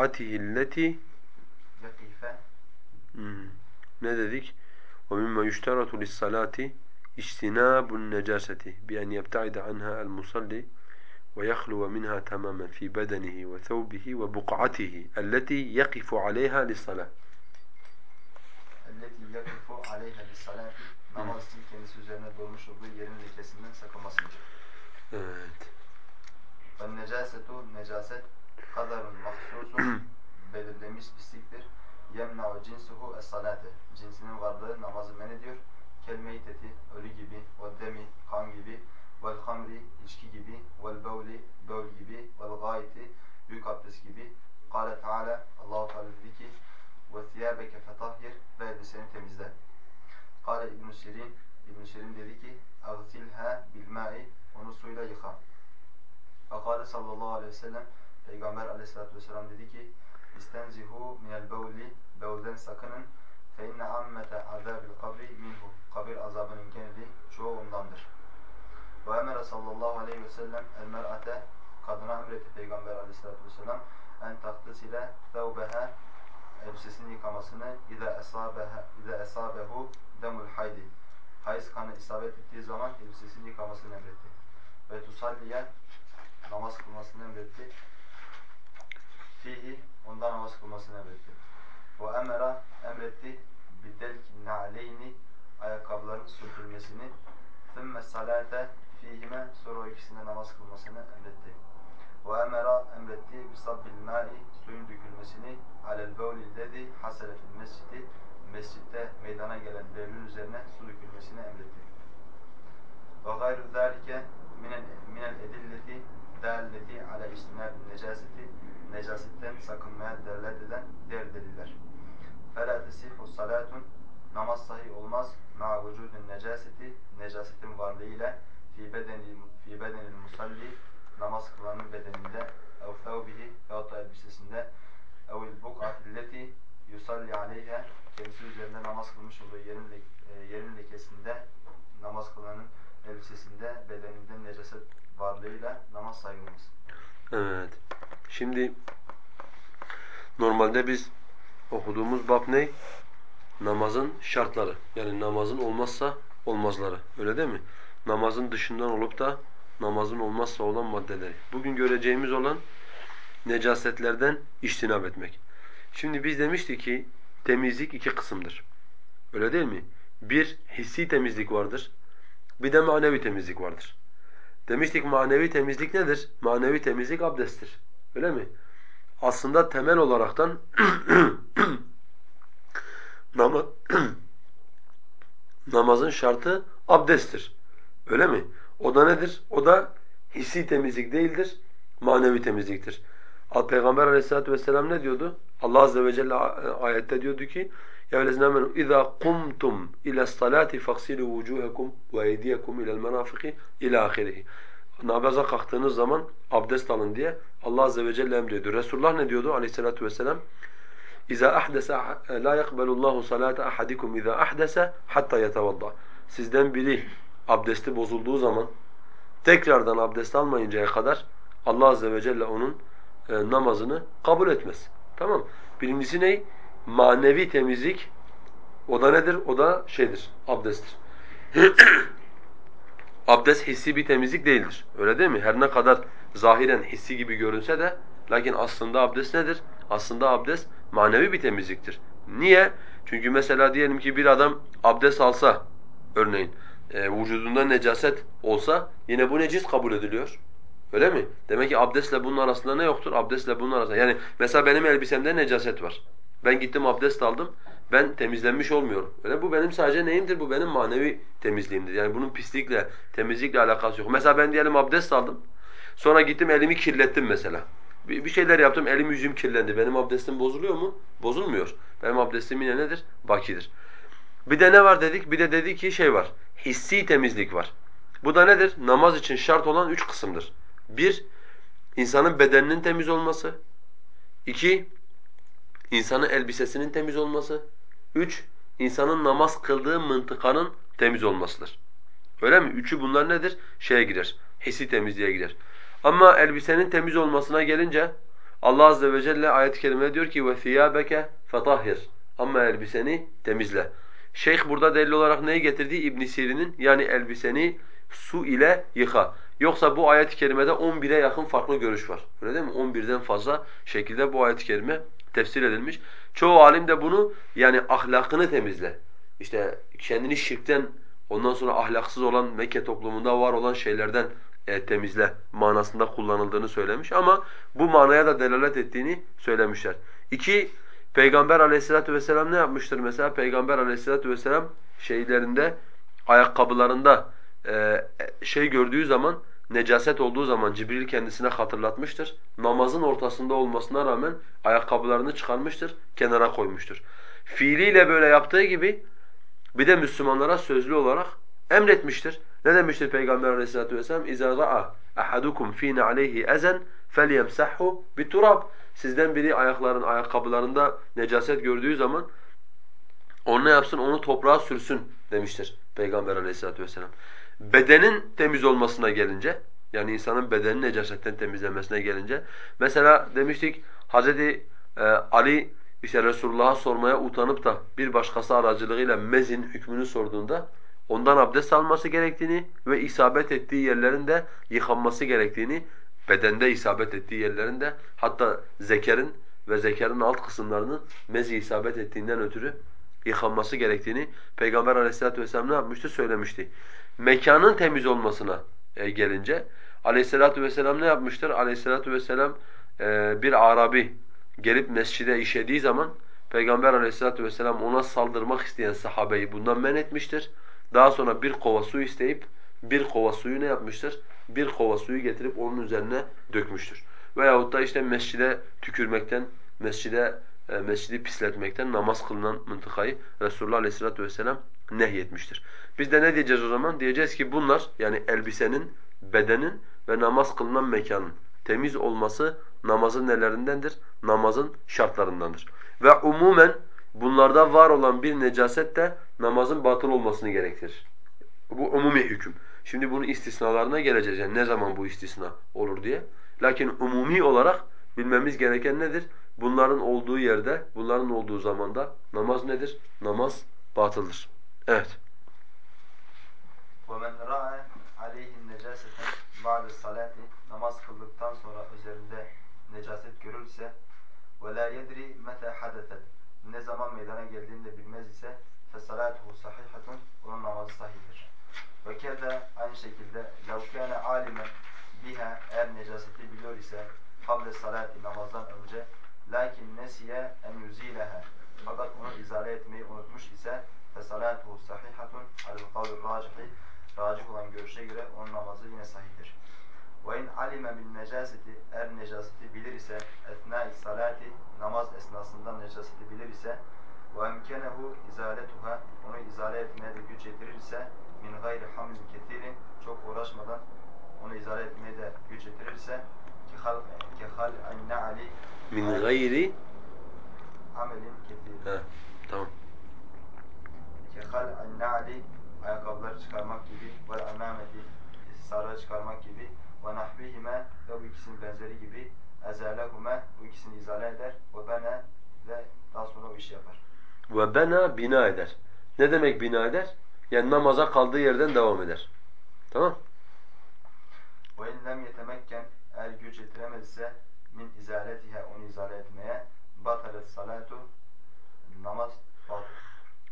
وبقعته التي Hmm. Ne dedik? ومما يشترط للصلاة اجتناب النجاسة بأن يبتعد عنها المصلي ويخلو منها تماما في بدنه وثوبه وبقعته التي يقف عليها للصلاة. التي يقف عليها للصلاة namaz için kendisi üzerine dolmuş olduğu yerin lekesinden sakınmasıdır. Evet. Ve necasetu necaset kadarun mahsusun belirlenmiş pisliktir. Yemna'u cinsuhu es-salate. Cinsinin varlığı namazı men ediyor. Kel-meyteti, ölü gibi, ve demi, kan gibi, vel hamri, içki gibi, vel bevli, böl gibi, vel gayeti, büyük abdest gibi. Kale Teala, Allah-u Teala dedi ki, ve thiyâbeke fetahhir ve elbiseni temizle. Kale İbn-i Şirin, İbn-i Şirin dedi ki, اَغْسِلْهَا بِالْمَاءِ Onu suyla yıka. Ve kâle sallallahu aleyhi ve sellem, Peygamber aleyhissalatü vesselam dedi ki, İstenzihu minel bevli, bevlden sakının. Fe inne ammete azabil kabri minhu. Kabir azabının geneli çoğu ondandır. Ve emere sallallahu aleyhi ve sellem el mer'ate, kadına emretti Peygamber aleyhissalatü vesselam, en taktasile thevbeha, elbisesini yıkamasını, اِذَا esabeha, اِذَا esabehu demul haydi. Hayız kanı isabet ettiği zaman elbisesini yıkamasını emretti. Ve tusalliye, namaz kılmasını emretti fihi ondan namaz kılmasını emretti. Ve emera emretti bidelki na'leyni ayakkabıların sürtülmesini thümme salate fihime sonra o ikisinde namaz kılmasını emretti. Ve emera emretti bisabbil ma'i suyun dökülmesini alel bevlillezi hasele fil mescidi mescitte meydana gelen bevlün üzerine su dökülmesini emretti. Ve gayru zâlike minel edilleti dâlleti ala istinâbin necaseti necasetten sakınmaya delalet eden diğer deliller. فَلَا تَسِحُ صَلَاتٌ Namaz sahih olmaz. مَا وُجُودٍ necaseti Necasetin varlığıyla fi bedeni fi bedenil musalli namaz kılanın bedeninde ev thawbihi veyahut da elbisesinde evil buk'atilleti yusalli aleyha kendisi üzerinde namaz kılmış olduğu yerin, e, yerin lekesinde namaz kılanın elbisesinde bedeninde necaset varlığıyla namaz sayılmaz. Evet. Şimdi normalde biz okuduğumuz bab ne? Namazın şartları. Yani namazın olmazsa olmazları. Öyle değil mi? Namazın dışından olup da namazın olmazsa olan maddeleri. Bugün göreceğimiz olan necasetlerden iştinab etmek. Şimdi biz demiştik ki temizlik iki kısımdır. Öyle değil mi? Bir hissi temizlik vardır. Bir de manevi temizlik vardır. Demiştik manevi temizlik nedir? Manevi temizlik abdesttir. Öyle mi? Aslında temel olaraktan nama namazın şartı abdesttir. Öyle mi? O da nedir? O da hissi temizlik değildir, manevi temizliktir. Peygamber aleyhissalatu vesselam ne diyordu? Allah azze ve celle ayette diyordu ki يَا وَلَزْنَا مَنُوا اِذَا قُمْتُمْ اِلَى الصَّلَاةِ فَاغْسِلُوا وُجُوهَكُمْ وَاَيْدِيَكُمْ اِلَى الْمَنَافِقِ اِلَى آخِرِهِ Namaza kalktığınız zaman abdest alın diye Allah azze ve celle emrediyor. Resulullah ne diyordu aleyhissalatu vesselam? اِذَا أَحْدَسَ لَا يَقْبَلُ اللّٰهُ صَلَاةَ أَحَدِكُمْ اِذَا أَحْدَسَ حَتَّى يَتَوَضَّى Sizden biri abdesti bozulduğu zaman tekrardan abdest almayıncaya kadar Allah azze ve celle onun e, namazını kabul etmez. Tamam Birincisi ne? Manevi temizlik. O da nedir? O da şeydir, abdesttir. Abdest hissi bir temizlik değildir. Öyle değil mi? Her ne kadar zahiren hissi gibi görünse de lakin aslında abdest nedir? Aslında abdest manevi bir temizliktir. Niye? Çünkü mesela diyelim ki bir adam abdest alsa örneğin e, vücudunda necaset olsa yine bu necis kabul ediliyor. Öyle mi? Demek ki abdestle bunun arasında ne yoktur? Abdestle bunun arasında. Yani mesela benim elbisemde necaset var. Ben gittim abdest aldım. Ben temizlenmiş olmuyorum. Öyle bu benim sadece neyimdir? Bu benim manevi temizliğimdir. Yani bunun pislikle, temizlikle alakası yok. Mesela ben diyelim abdest aldım. Sonra gittim elimi kirlettim mesela. Bir şeyler yaptım, elim yüzüm kirlendi. Benim abdestim bozuluyor mu? Bozulmuyor. Benim abdestim yine nedir? Bakidir. Bir de ne var dedik? Bir de dedi ki şey var. Hissi temizlik var. Bu da nedir? Namaz için şart olan üç kısımdır. Bir, insanın bedeninin temiz olması. İki, insanın elbisesinin temiz olması. Üç, insanın namaz kıldığı mıntıkanın temiz olmasıdır. Öyle mi? Üçü bunlar nedir? Şeye girer, hissi temizliğe girer. Ama elbisenin temiz olmasına gelince Allah azze ve celle ayet-i kerimede diyor ki thiyabeke fetahhir. Ama elbiseni temizle. Şeyh burada delil olarak neyi getirdi? İbn Sirin'in yani elbiseni su ile yıka. Yoksa bu ayet-i kerimede 11'e yakın farklı görüş var. Öyle değil mi? 11'den fazla şekilde bu ayet-i kerime tefsir edilmiş. Çoğu alim de bunu yani ahlakını temizle. İşte kendini şirkten ondan sonra ahlaksız olan Mekke toplumunda var olan şeylerden e, temizle manasında kullanıldığını söylemiş ama bu manaya da delalet ettiğini söylemişler. İki, Peygamber aleyhissalatu vesselam ne yapmıştır mesela? Peygamber aleyhissalatu vesselam şeylerinde, ayakkabılarında e, şey gördüğü zaman, necaset olduğu zaman Cibril kendisine hatırlatmıştır. Namazın ortasında olmasına rağmen ayakkabılarını çıkarmıştır, kenara koymuştur. Fiiliyle böyle yaptığı gibi bir de Müslümanlara sözlü olarak emretmiştir. Ne demiştir Peygamber Aleyhissalatu vesselam? İza ra'a ahadukum fina aleyhi ezen felyemsahhu biturab. Sizden biri ayakların ayakkabılarında necaset gördüğü zaman onu ne yapsın? Onu toprağa sürsün demiştir Peygamber aleyhissalatu vesselam. Bedenin temiz olmasına gelince, yani insanın bedenini necasetten temizlemesine gelince, mesela demiştik Hazreti e, Ali işte Resulullah'a sormaya utanıp da bir başkası aracılığıyla mezin hükmünü sorduğunda ondan abdest alması gerektiğini ve isabet ettiği yerlerin de yıkanması gerektiğini, bedende isabet ettiği yerlerin de hatta zekerin ve zekerin alt kısımlarının mezi isabet ettiğinden ötürü yıkanması gerektiğini Peygamber aleyhissalatu vesselam ne yapmıştı? Söylemişti. Mekanın temiz olmasına e, gelince aleyhissalatu vesselam ne yapmıştır? Aleyhissalatu vesselam e, bir Arabi gelip mescide işediği zaman Peygamber aleyhissalatu vesselam ona saldırmak isteyen sahabeyi bundan men etmiştir. Daha sonra bir kova su isteyip bir kova suyu ne yapmıştır? Bir kova suyu getirip onun üzerine dökmüştür. Veyahut da işte mescide tükürmekten, mescide e, mescidi pisletmekten namaz kılınan mıntıkayı Resulullah Aleyhisselatü vesselam nehyetmiştir. Biz de ne diyeceğiz o zaman? Diyeceğiz ki bunlar yani elbisenin, bedenin ve namaz kılınan mekanın temiz olması namazın nelerindendir? Namazın şartlarındandır. Ve umumen bunlarda var olan bir necaset de namazın batıl olmasını gerektirir. Bu umumi hüküm. Şimdi bunun istisnalarına geleceğiz. Yani ne zaman bu istisna olur diye. Lakin umumi olarak bilmemiz gereken nedir? Bunların olduğu yerde, bunların olduğu zamanda namaz nedir? Namaz batıldır. Evet. وَمَنْ رَأَى عَلَيْهِ النَّجَاسَةً بَعْدَ الصَّلَاةِ Namaz kıldıktan sonra üzerinde necaset görülse وَلَا يَدْرِ مَتَى حَدَثَتْ Ne zaman meydana geldiğini de bilmez ise فَسَلَاتُهُ صَحِحَةٌ Onun namazı sahihtir. Ve keza aynı şekilde لَوْ كَانَ عَالِمًا biha eğer necaseti biliyor ise kable salati namazdan önce lakin nesiye en yuzileha fakat onu izale etmeyi unutmuş ise fesalatuhu sahihatun alel kavli racihi racih olan görüşe göre onun namazı yine sahihtir. Ve in alime bin necaseti eğer necaseti bilir ise etnai salati namaz esnasında necaseti bilir ise ve emkenehu izaletuha onu izale etmeye de güç yetirir ise min gayri hamlin ketirin çok uğraşmadan onu izale etmeye de güç yetirirse ki hal ki hal anne ali Min gayri amelin ketirin. He, tamam. Ki hal anne ali ayakkabıları çıkarmak gibi ve amameti sarığı çıkarmak gibi ve nahvihime ve bu ikisinin benzeri gibi ezalehume bu ikisini izale eder ve bene ve daha sonra o işi yapar. Ve bena bina eder. Ne demek bina eder? Yani namaza kaldığı yerden devam eder. Tamam? Ve in lem yetemekken eğer güç yetiremezse min izaletiha onu izale etmeye batalet salatu namaz batıl.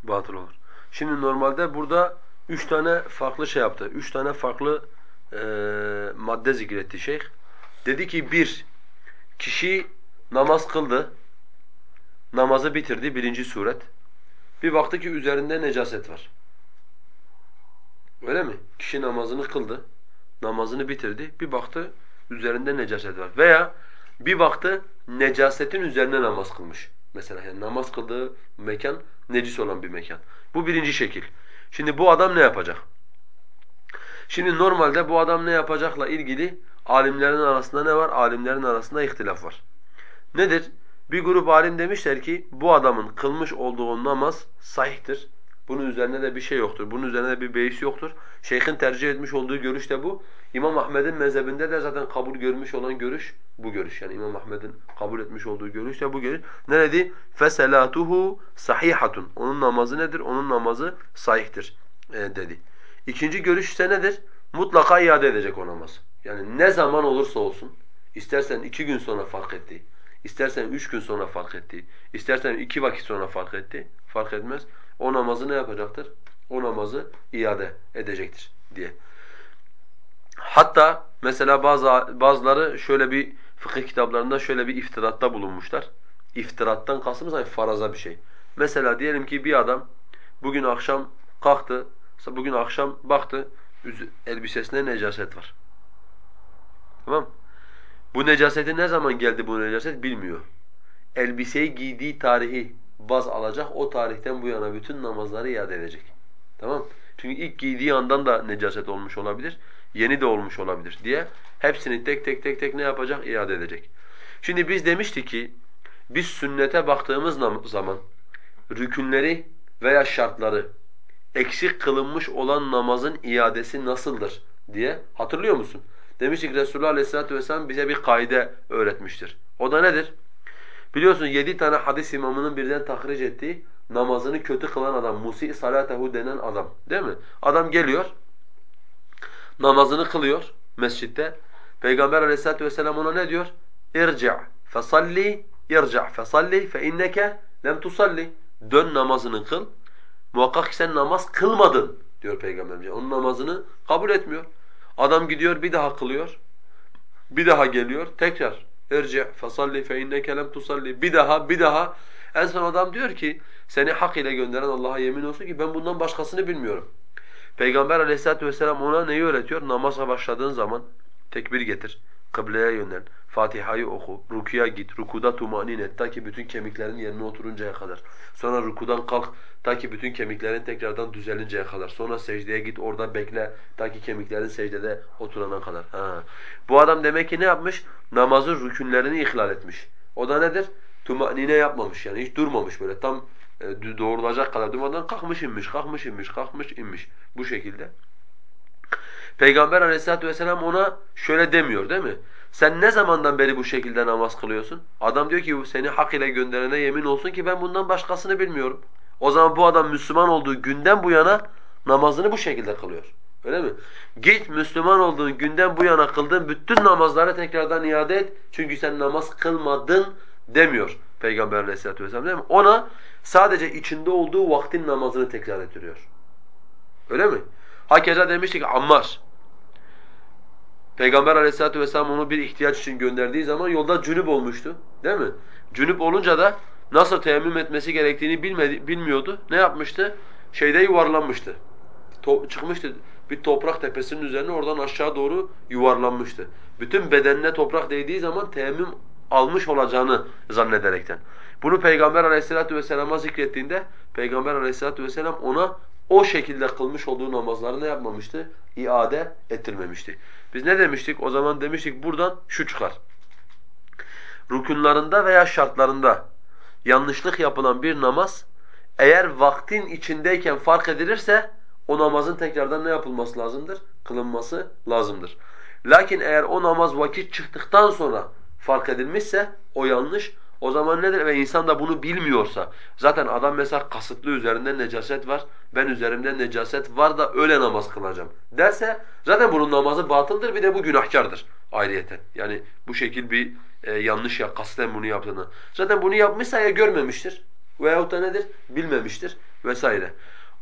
Batıl olur. Şimdi normalde burada üç tane farklı şey yaptı. Üç tane farklı e, madde zikretti şeyh. Dedi ki bir, kişi namaz kıldı. Namazı bitirdi birinci suret. Bir baktı ki üzerinde necaset var. Öyle mi? Kişi namazını kıldı. Namazını bitirdi. Bir baktı üzerinde necaset var. Veya bir baktı necasetin üzerine namaz kılmış. Mesela yani namaz kıldığı mekan necis olan bir mekan. Bu birinci şekil. Şimdi bu adam ne yapacak? Şimdi normalde bu adam ne yapacakla ilgili alimlerin arasında ne var? Alimlerin arasında ihtilaf var. Nedir? Bir grup alim demişler ki bu adamın kılmış olduğu namaz sahihtir. Bunun üzerine de bir şey yoktur. Bunun üzerine de bir beis yoktur. Şeyhin tercih etmiş olduğu görüş de bu. İmam Ahmed'in mezhebinde de zaten kabul görmüş olan görüş bu görüş. Yani İmam Ahmed'in kabul etmiş olduğu görüş de bu görüş. Ne dedi? فَسَلَاتُهُ صَحِيحَةٌ Onun namazı nedir? Onun namazı sahihtir e, dedi. İkinci görüş ise nedir? Mutlaka iade edecek o namaz. Yani ne zaman olursa olsun, istersen iki gün sonra fark etti, istersen üç gün sonra fark etti, istersen iki vakit sonra fark etti, fark etmez. o namazı ne yapacaktır? O namazı iade edecektir diye. Hatta mesela bazı bazıları şöyle bir fıkıh kitaplarında şöyle bir iftiratta bulunmuşlar. İftirattan kastımız hani faraza bir şey. Mesela diyelim ki bir adam bugün akşam kalktı, bugün akşam baktı elbisesinde necaset var. Tamam Bu necaseti ne zaman geldi bu necaset bilmiyor. Elbiseyi giydiği tarihi baz alacak, o tarihten bu yana bütün namazları iade edecek. Tamam Çünkü ilk giydiği andan da necaset olmuş olabilir, yeni de olmuş olabilir diye hepsini tek tek tek tek ne yapacak? İade edecek. Şimdi biz demiştik ki, biz sünnete baktığımız zaman rükünleri veya şartları eksik kılınmış olan namazın iadesi nasıldır diye hatırlıyor musun? Demiştik Resulullah Aleyhisselatü Vesselam bize bir kaide öğretmiştir. O da nedir? Biliyorsun yedi tane hadis imamının birden tahric ettiği namazını kötü kılan adam, musi salatehu denen adam değil mi? Adam geliyor, namazını kılıyor mescitte. Peygamber aleyhissalatu vesselam ona ne diyor? İrci' fesalli, irci' fesalli fe inneke lem tusalli. Dön namazını kıl. Muhakkak ki sen namaz kılmadın diyor Peygamberimiz. Onun namazını kabul etmiyor. Adam gidiyor bir daha kılıyor. Bir daha geliyor tekrar. İrci' fesalli fe inneke lem tusalli. Bir daha bir daha. En son adam diyor ki seni hak ile gönderen Allah'a yemin olsun ki ben bundan başkasını bilmiyorum. Peygamber aleyhissalatu vesselam ona neyi öğretiyor? Namaza başladığın zaman tekbir getir, kıbleye yönel, Fatiha'yı oku, rukuya git, rukuda tumanin et ta ki bütün kemiklerin yerine oturuncaya kadar. Sonra rukudan kalk ta ki bütün kemiklerin tekrardan düzelinceye kadar. Sonra secdeye git orada bekle ta ki kemiklerin secdede oturana kadar. Ha. Bu adam demek ki ne yapmış? Namazın rükünlerini ihlal etmiş. O da nedir? Tumanine yapmamış yani hiç durmamış böyle tam e, doğrulacak kadar durmadan kalkmış inmiş, kalkmış inmiş, kalkmış inmiş bu şekilde. Peygamber aleyhissalatu vesselam ona şöyle demiyor değil mi? Sen ne zamandan beri bu şekilde namaz kılıyorsun? Adam diyor ki seni hak ile gönderene yemin olsun ki ben bundan başkasını bilmiyorum. O zaman bu adam Müslüman olduğu günden bu yana namazını bu şekilde kılıyor. Öyle mi? Git Müslüman olduğun günden bu yana kıldığın bütün namazları tekrardan iade et. Çünkü sen namaz kılmadın demiyor Peygamber aleyhissalatu vesselam değil mi? Ona sadece içinde olduğu vaktin namazını tekrar ettiriyor. Öyle mi? Hakeza demiştik Ammar. Peygamber aleyhissalatu vesselam onu bir ihtiyaç için gönderdiği zaman yolda cünüp olmuştu. Değil mi? Cünüp olunca da nasıl teyemmüm etmesi gerektiğini bilmedi, bilmiyordu. Ne yapmıştı? Şeyde yuvarlanmıştı. To çıkmıştı bir toprak tepesinin üzerine oradan aşağı doğru yuvarlanmıştı. Bütün bedenine toprak değdiği zaman teyemmüm almış olacağını zannederekten. Bunu Peygamber aleyhissalatu vesselama zikrettiğinde Peygamber aleyhissalatu vesselam ona o şekilde kılmış olduğu namazları ne yapmamıştı? İade ettirmemişti. Biz ne demiştik? O zaman demiştik buradan şu çıkar. Rükunlarında veya şartlarında yanlışlık yapılan bir namaz eğer vaktin içindeyken fark edilirse o namazın tekrardan ne yapılması lazımdır? Kılınması lazımdır. Lakin eğer o namaz vakit çıktıktan sonra fark edilmişse o yanlış. O zaman nedir? Ve insan da bunu bilmiyorsa, zaten adam mesela kasıtlı üzerinde necaset var, ben üzerimde necaset var da öyle namaz kılacağım derse, zaten bunun namazı batıldır, bir de bu günahkardır ayrıyeten. Yani bu şekil bir e, yanlış ya, kasten bunu yaptığını. Zaten bunu yapmışsa ya görmemiştir veyahut da nedir? Bilmemiştir vesaire.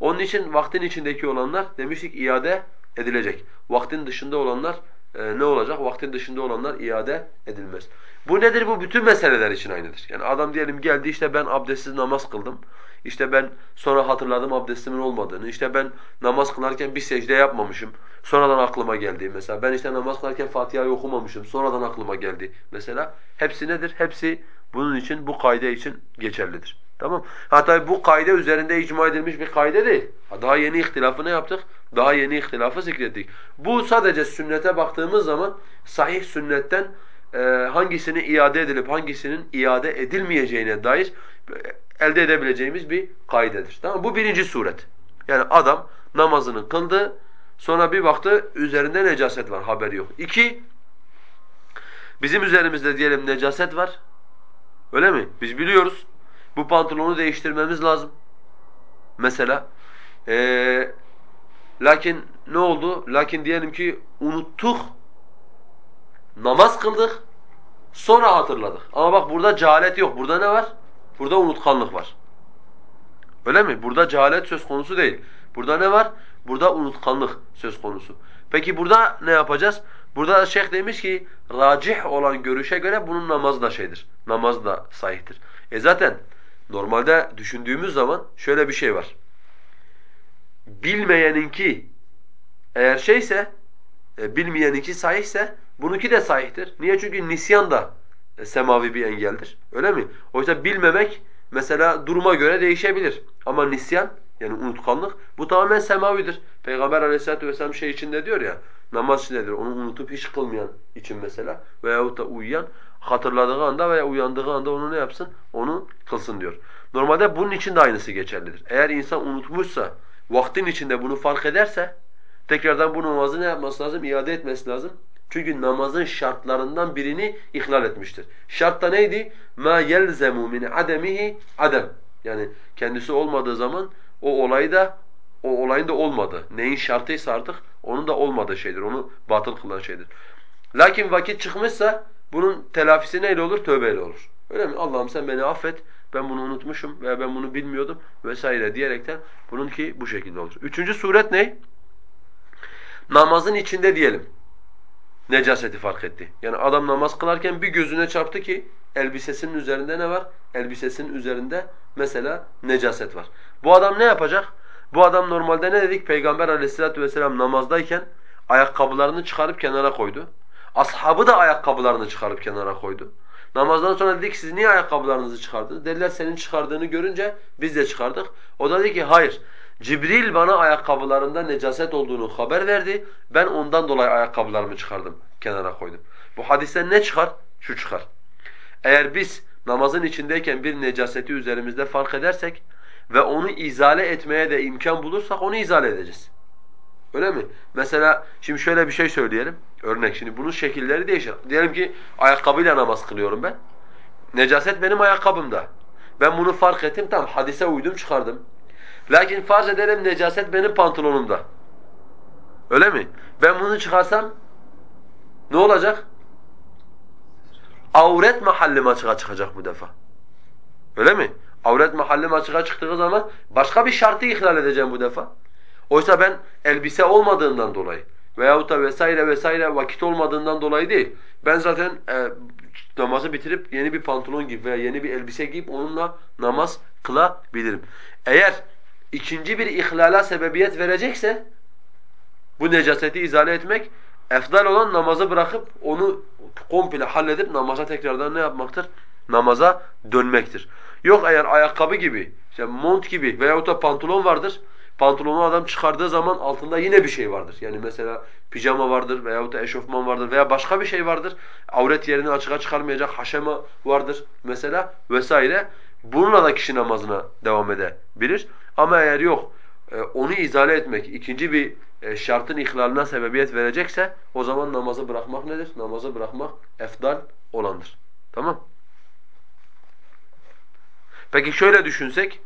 Onun için vaktin içindeki olanlar demiştik iade edilecek. Vaktin dışında olanlar e, ne olacak? Vaktin dışında olanlar iade edilmez. Bu nedir? Bu bütün meseleler için aynıdır. Yani adam diyelim geldi işte ben abdestsiz namaz kıldım. İşte ben sonra hatırladım abdestimin olmadığını. İşte ben namaz kılarken bir secde yapmamışım. Sonradan aklıma geldi mesela. Ben işte namaz kılarken Fatiha'yı okumamışım. Sonradan aklıma geldi mesela. Hepsi nedir? Hepsi bunun için, bu kaide için geçerlidir. Tamam. Hatta bu kaide üzerinde icma edilmiş bir kaide değil. Daha yeni ihtilafını yaptık. Daha yeni ihtilafı zikrettik. Bu sadece sünnete baktığımız zaman sahih sünnetten e, hangisini iade edilip hangisinin iade edilmeyeceğine dair elde edebileceğimiz bir kaidedir. Tamam Bu birinci suret. Yani adam namazını kıldı, sonra bir baktı üzerinde necaset var, haberi yok. İki, bizim üzerimizde diyelim necaset var. Öyle mi? Biz biliyoruz. Bu pantolonu değiştirmemiz lazım. Mesela. Ee, lakin ne oldu? Lakin diyelim ki unuttuk. Namaz kıldık. Sonra hatırladık. Ama bak burada cehalet yok. Burada ne var? Burada unutkanlık var. Öyle mi? Burada cehalet söz konusu değil. Burada ne var? Burada unutkanlık söz konusu. Peki burada ne yapacağız? Burada şeyh demiş ki racih olan görüşe göre bunun namazı da şeydir. Namaz da sahihtir. E zaten normalde düşündüğümüz zaman şöyle bir şey var. Bilmeyeninki eğer şeyse, e, bilmeyeninki sahihse bununki de sahihtir. Niye? Çünkü nisyan da e, semavi bir engeldir. Öyle mi? Oysa bilmemek mesela duruma göre değişebilir. Ama nisyan yani unutkanlık bu tamamen semavidir. Peygamber aleyhissalatu vesselam şey içinde diyor ya namaz içindedir. Onu unutup hiç kılmayan için mesela veyahut da uyuyan hatırladığı anda veya uyandığı anda onu ne yapsın? Onu kılsın diyor. Normalde bunun için de aynısı geçerlidir. Eğer insan unutmuşsa, vaktin içinde bunu fark ederse tekrardan bu namazı ne yapması lazım? İade etmesi lazım. Çünkü namazın şartlarından birini ihlal etmiştir. Şart neydi? Ma yelzemu min ademihi adem. Yani kendisi olmadığı zaman o olay da o olayın da olmadı. Neyin şartıysa artık onun da olmadığı şeydir. Onu batıl kılan şeydir. Lakin vakit çıkmışsa bunun telafisi neyle olur? Tövbeyle olur. Öyle mi? Allah'ım sen beni affet. Ben bunu unutmuşum veya ben bunu bilmiyordum vesaire diyerekten bununki bu şekilde olur. Üçüncü suret ne? Namazın içinde diyelim necaseti fark etti. Yani adam namaz kılarken bir gözüne çarptı ki elbisesinin üzerinde ne var? Elbisesinin üzerinde mesela necaset var. Bu adam ne yapacak? Bu adam normalde ne dedik? Peygamber aleyhissalatu vesselam namazdayken ayakkabılarını çıkarıp kenara koydu. Ashabı da ayakkabılarını çıkarıp kenara koydu. Namazdan sonra dedik siz niye ayakkabılarınızı çıkardınız? Dediler senin çıkardığını görünce biz de çıkardık. O da dedi ki hayır. Cibril bana ayakkabılarında necaset olduğunu haber verdi. Ben ondan dolayı ayakkabılarımı çıkardım, kenara koydum. Bu hadisten ne çıkar? Şu çıkar. Eğer biz namazın içindeyken bir necaseti üzerimizde fark edersek ve onu izale etmeye de imkan bulursak onu izale edeceğiz. Öyle mi? Mesela şimdi şöyle bir şey söyleyelim. Örnek şimdi bunun şekilleri değişir. Diyelim ki ayakkabıyla namaz kılıyorum ben. Necaset benim ayakkabımda. Ben bunu fark ettim tamam hadise uydum çıkardım. Lakin farz edelim necaset benim pantolonumda. Öyle mi? Ben bunu çıkarsam ne olacak? Avret mahallim açığa çıkacak bu defa. Öyle mi? Avret mahallim açığa çıktığı zaman başka bir şartı ihlal edeceğim bu defa. Oysa ben elbise olmadığından dolayı veyahut da vesaire vesaire vakit olmadığından dolayı değil. Ben zaten e, namazı bitirip yeni bir pantolon giyip veya yeni bir elbise giyip onunla namaz kılabilirim. Eğer ikinci bir ihlala sebebiyet verecekse bu necaseti izale etmek efdal olan namazı bırakıp onu komple halledip namaza tekrardan ne yapmaktır? Namaza dönmektir. Yok eğer ayakkabı gibi, işte mont gibi veyahut da pantolon vardır. Pantolonu adam çıkardığı zaman altında yine bir şey vardır. Yani mesela pijama vardır veyahut da eşofman vardır veya başka bir şey vardır. Avret yerini açığa çıkarmayacak haşema vardır mesela vesaire. Bununla da kişi namazına devam edebilir. Ama eğer yok e, onu izale etmek ikinci bir e, şartın ihlalına sebebiyet verecekse o zaman namazı bırakmak nedir? Namazı bırakmak efdal olandır. Tamam? Peki şöyle düşünsek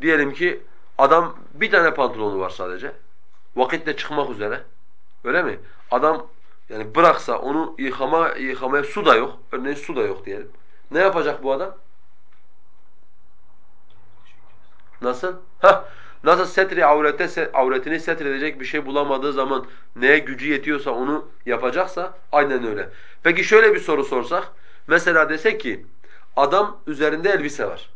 diyelim ki adam bir tane pantolonu var sadece. Vakitle çıkmak üzere. Öyle mi? Adam yani bıraksa onu yıkama yıkamaya su da yok. Örneğin su da yok diyelim. Ne yapacak bu adam? Nasıl? Hah. Nasıl setri avrete avretini setredecek bir şey bulamadığı zaman neye gücü yetiyorsa onu yapacaksa aynen öyle. Peki şöyle bir soru sorsak. Mesela desek ki adam üzerinde elbise var.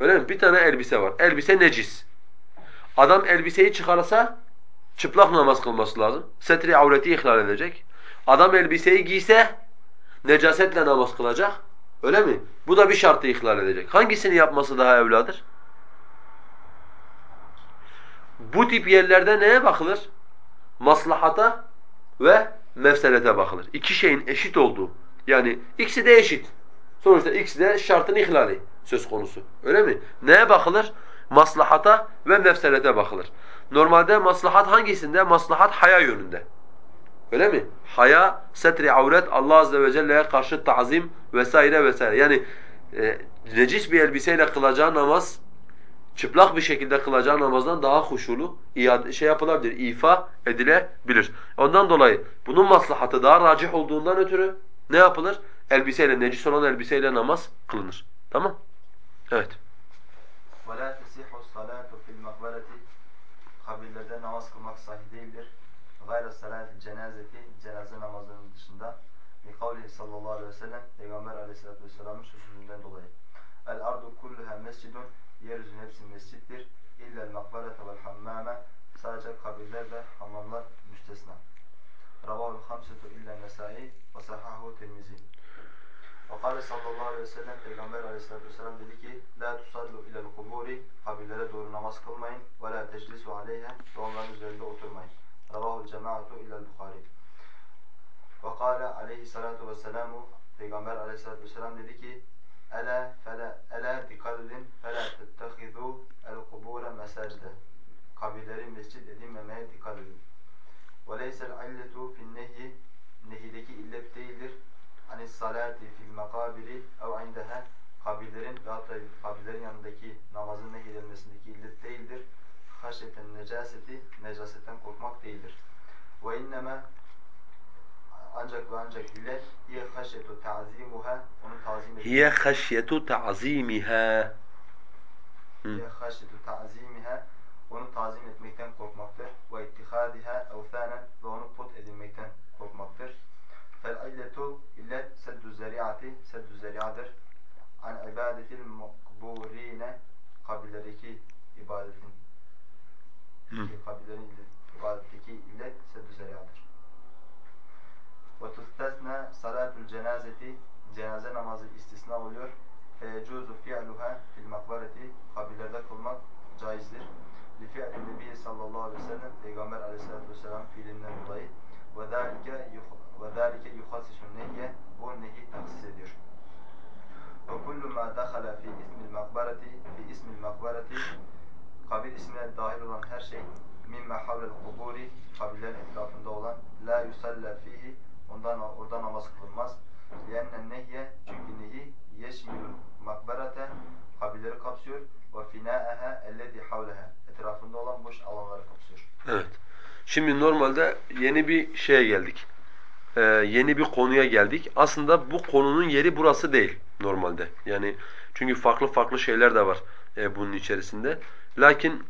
Öyle mi? Bir tane elbise var. Elbise necis. Adam elbiseyi çıkarsa çıplak namaz kılması lazım. Setri avreti ihlal edecek. Adam elbiseyi giyse necasetle namaz kılacak. Öyle mi? Bu da bir şartı ihlal edecek. Hangisini yapması daha evladır? Bu tip yerlerde neye bakılır? Maslahata ve mefselete bakılır. İki şeyin eşit olduğu. Yani ikisi de eşit. Sonuçta ikisi de şartın ihlali söz konusu. Öyle mi? Neye bakılır? Maslahata ve mefselete bakılır. Normalde maslahat hangisinde? Maslahat haya yönünde. Öyle mi? Haya, setri avret, Allah azze ve celle'ye karşı tazim vesaire vesaire. Yani e, necis bir elbiseyle kılacağı namaz çıplak bir şekilde kılacağı namazdan daha huşulu iade, şey yapılabilir, ifa edilebilir. Ondan dolayı bunun maslahatı daha racih olduğundan ötürü ne yapılır? Elbiseyle, necis olan elbiseyle namaz kılınır. Tamam? Evet. وَلَا تَسِحُ الصَّلَاةُ فِي الْمَقْبَرَةِ Kabirlerde namaz kılmak sahih değildir. غَيْرَ الصَّلَاةِ cenazeti cenaze namazının dışında. لِقَوْلِهِ sallallahu aleyhi ve sellem Peygamber aleyhissalatu vesselamın sözünden dolayı. El ardu kulluha mescidun yeryüzünün hepsi mescittir. İllel makbarete vel hammame sadece kabirler ve hamamlar müstesna. Ravahul hamsetu illa nesai ve sahahu tirmizi. Ve kâle sallallahu aleyhi ve sellem Peygamber aleyhissalatu vesselam dedi ki La tusallu ilel kuburi kabirlere doğru namaz kılmayın ve la teclisu aleyha ve onların üzerinde oturmayın. Ravahul cemaatu illel Bukhari. Ve kâle aleyhissalatu vesselamu Peygamber aleyhissalatu vesselam dedi ki Ela fela ela dikkat edin fela tettehizu el kubura mesacide. Kabirleri mescit edinmemeye dikkat edin. Ve leysel illetu fin nehyi nehideki illet değildir. Anis salati fil makabiri ev indeha kabirlerin ve hatta kabirlerin yanındaki namazın nehyedilmesindeki illet değildir. Haşyeten necaseti necasetten korkmak değildir. Ve inneme ancak ve ancak illet hiye haşyetu ta'zimuha. Hiye haşyetu ta'zimiha. Hiye haşyetu ta'zimiha. Onu tazim etmekten korkmaktır. Ve ittihadiha evthânen ve onu put edinmekten korkmaktır. Fel illetu illet seddü zeri'ati seddü zeri'adır. An ibadetil makburine kabirlerdeki ibadetin kabirlerin ibadetteki illet seddü zeri'adır. Ve tustesne salatul cenazeti cenaze namazı istisna oluyor. Feyecuzu fi'luha fil makbareti kabirlerde kılmak caizdir. Li fi'lin nebi sallallahu aleyhi ve sellem Peygamber aleyhissalatu vesselam fiilinden dolayı ve zalike ve zalike yuhassisun nehye bu nehi taksis ediyor. Ve kullu ma dakhala fi ismil makbareti fi ismil makbareti kabir ismine dahil olan her şey mimme havlel kuburi kabirlerin etrafında olan la yusalla fihi ondan orada namaz kılınmaz. Liyennen nehye çünkü nehi yeşmilul makberete kabirleri kapsıyor ve finâeha ellezî havleha etrafında olan boş alanları kapsıyor. Evet. Şimdi normalde yeni bir şeye geldik. Ee, yeni bir konuya geldik. Aslında bu konunun yeri burası değil normalde. Yani çünkü farklı farklı şeyler de var e, bunun içerisinde. Lakin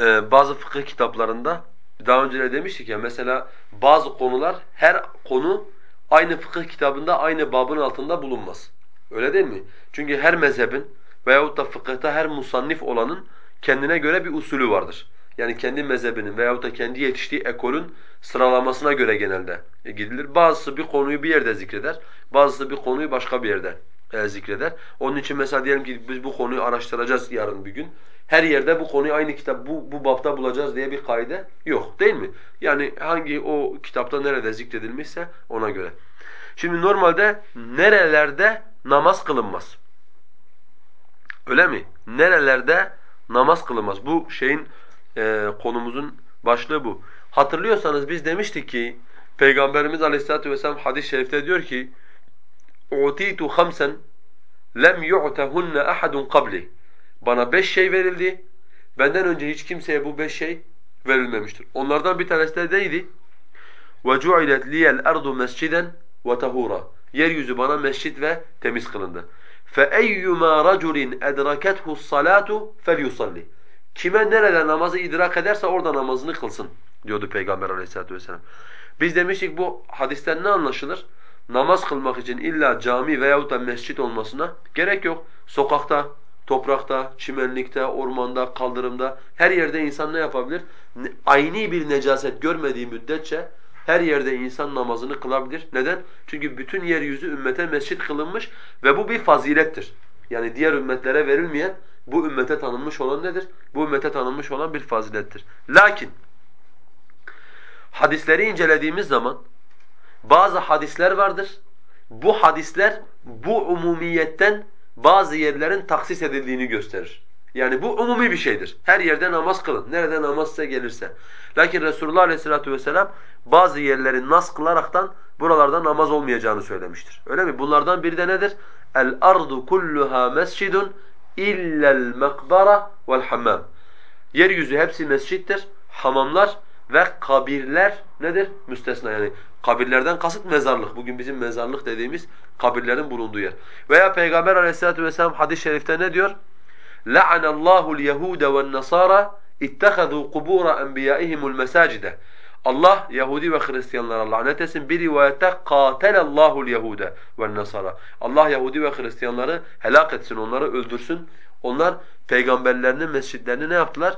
e, bazı fıkıh kitaplarında daha önce de demiştik ya mesela bazı konular her konu aynı fıkıh kitabında aynı babın altında bulunmaz. Öyle değil mi? Çünkü her mezhebin veyahut da fıkıhta her musannif olanın kendine göre bir usulü vardır. Yani kendi mezhebinin veyahut da kendi yetiştiği ekolün sıralamasına göre genelde gidilir. Bazısı bir konuyu bir yerde zikreder, bazısı bir konuyu başka bir yerde e, zikreder. Onun için mesela diyelim ki biz bu konuyu araştıracağız yarın bir gün. Her yerde bu konuyu aynı kitap bu bu bapta bulacağız diye bir kaide yok değil mi? Yani hangi o kitapta nerede zikredilmişse ona göre. Şimdi normalde nerelerde namaz kılınmaz? Öyle mi? Nerelerde namaz kılınmaz? Bu şeyin e, konumuzun başlığı bu. Hatırlıyorsanız biz demiştik ki Peygamberimiz Aleyhisselatü Vesselam hadis-i şerifte diyor ki اُعْتِيتُ خَمْسًا lem yu'tahunna ahadun qabli. Bana beş şey verildi. Benden önce hiç kimseye bu beş şey verilmemiştir. Onlardan bir tanesi de neydi? وَجُعِلَتْ لِيَ الْأَرْضُ مَسْجِدًا وَتَهُورًا Yeryüzü bana mescit ve temiz kılındı. فَاَيُّمَا رَجُلٍ اَدْرَكَتْهُ الصَّلَاةُ فَلْيُصَلِّ Kime nerede namazı idrak ederse orada namazını kılsın diyordu Peygamber aleyhissalatu vesselam. Biz demiştik bu hadisten ne anlaşılır? Namaz kılmak için illa cami veyahut da mescit olmasına gerek yok. Sokakta, toprakta, çimenlikte, ormanda, kaldırımda her yerde insan ne yapabilir? Ayni bir necaset görmediği müddetçe her yerde insan namazını kılabilir. Neden? Çünkü bütün yeryüzü ümmete mescit kılınmış ve bu bir fazilettir. Yani diğer ümmetlere verilmeyen bu ümmete tanınmış olan nedir? Bu ümmete tanınmış olan bir fazilettir. Lakin hadisleri incelediğimiz zaman bazı hadisler vardır. Bu hadisler bu umumiyetten bazı yerlerin taksis edildiğini gösterir. Yani bu umumi bir şeydir. Her yerde namaz kılın. Nerede namaz gelirse. Lakin Resulullah Aleyhisselatü vesselam bazı yerleri nas kılaraktan buralarda namaz olmayacağını söylemiştir. Öyle mi? Bunlardan biri de nedir? El ardu kulluha mescidun illa'l makbara vel hammam. Yeryüzü hepsi mescittir. Hamamlar ve kabirler nedir? Müstesna yani kabirlerden kasıt mezarlık. Bugün bizim mezarlık dediğimiz kabirlerin bulunduğu yer. Veya Peygamber Aleyhisselatü vesselam hadis-i şerifte ne diyor? لَعَنَ اللّٰهُ الْيَهُودَ وَالنَّصَارَى اتَّخَذُوا قُبُورَ أَنْبِيَائِهِمُ الْمَسَاجِدَ Allah Yahudi ve Hristiyanlara lanet etsin. Bir rivayette قَاتَلَ اللّٰهُ الْيَهُودَ وَالنَّصَارَى Allah Yahudi ve Hristiyanları helak etsin, onları öldürsün. Onlar peygamberlerinin mescitlerini ne yaptılar?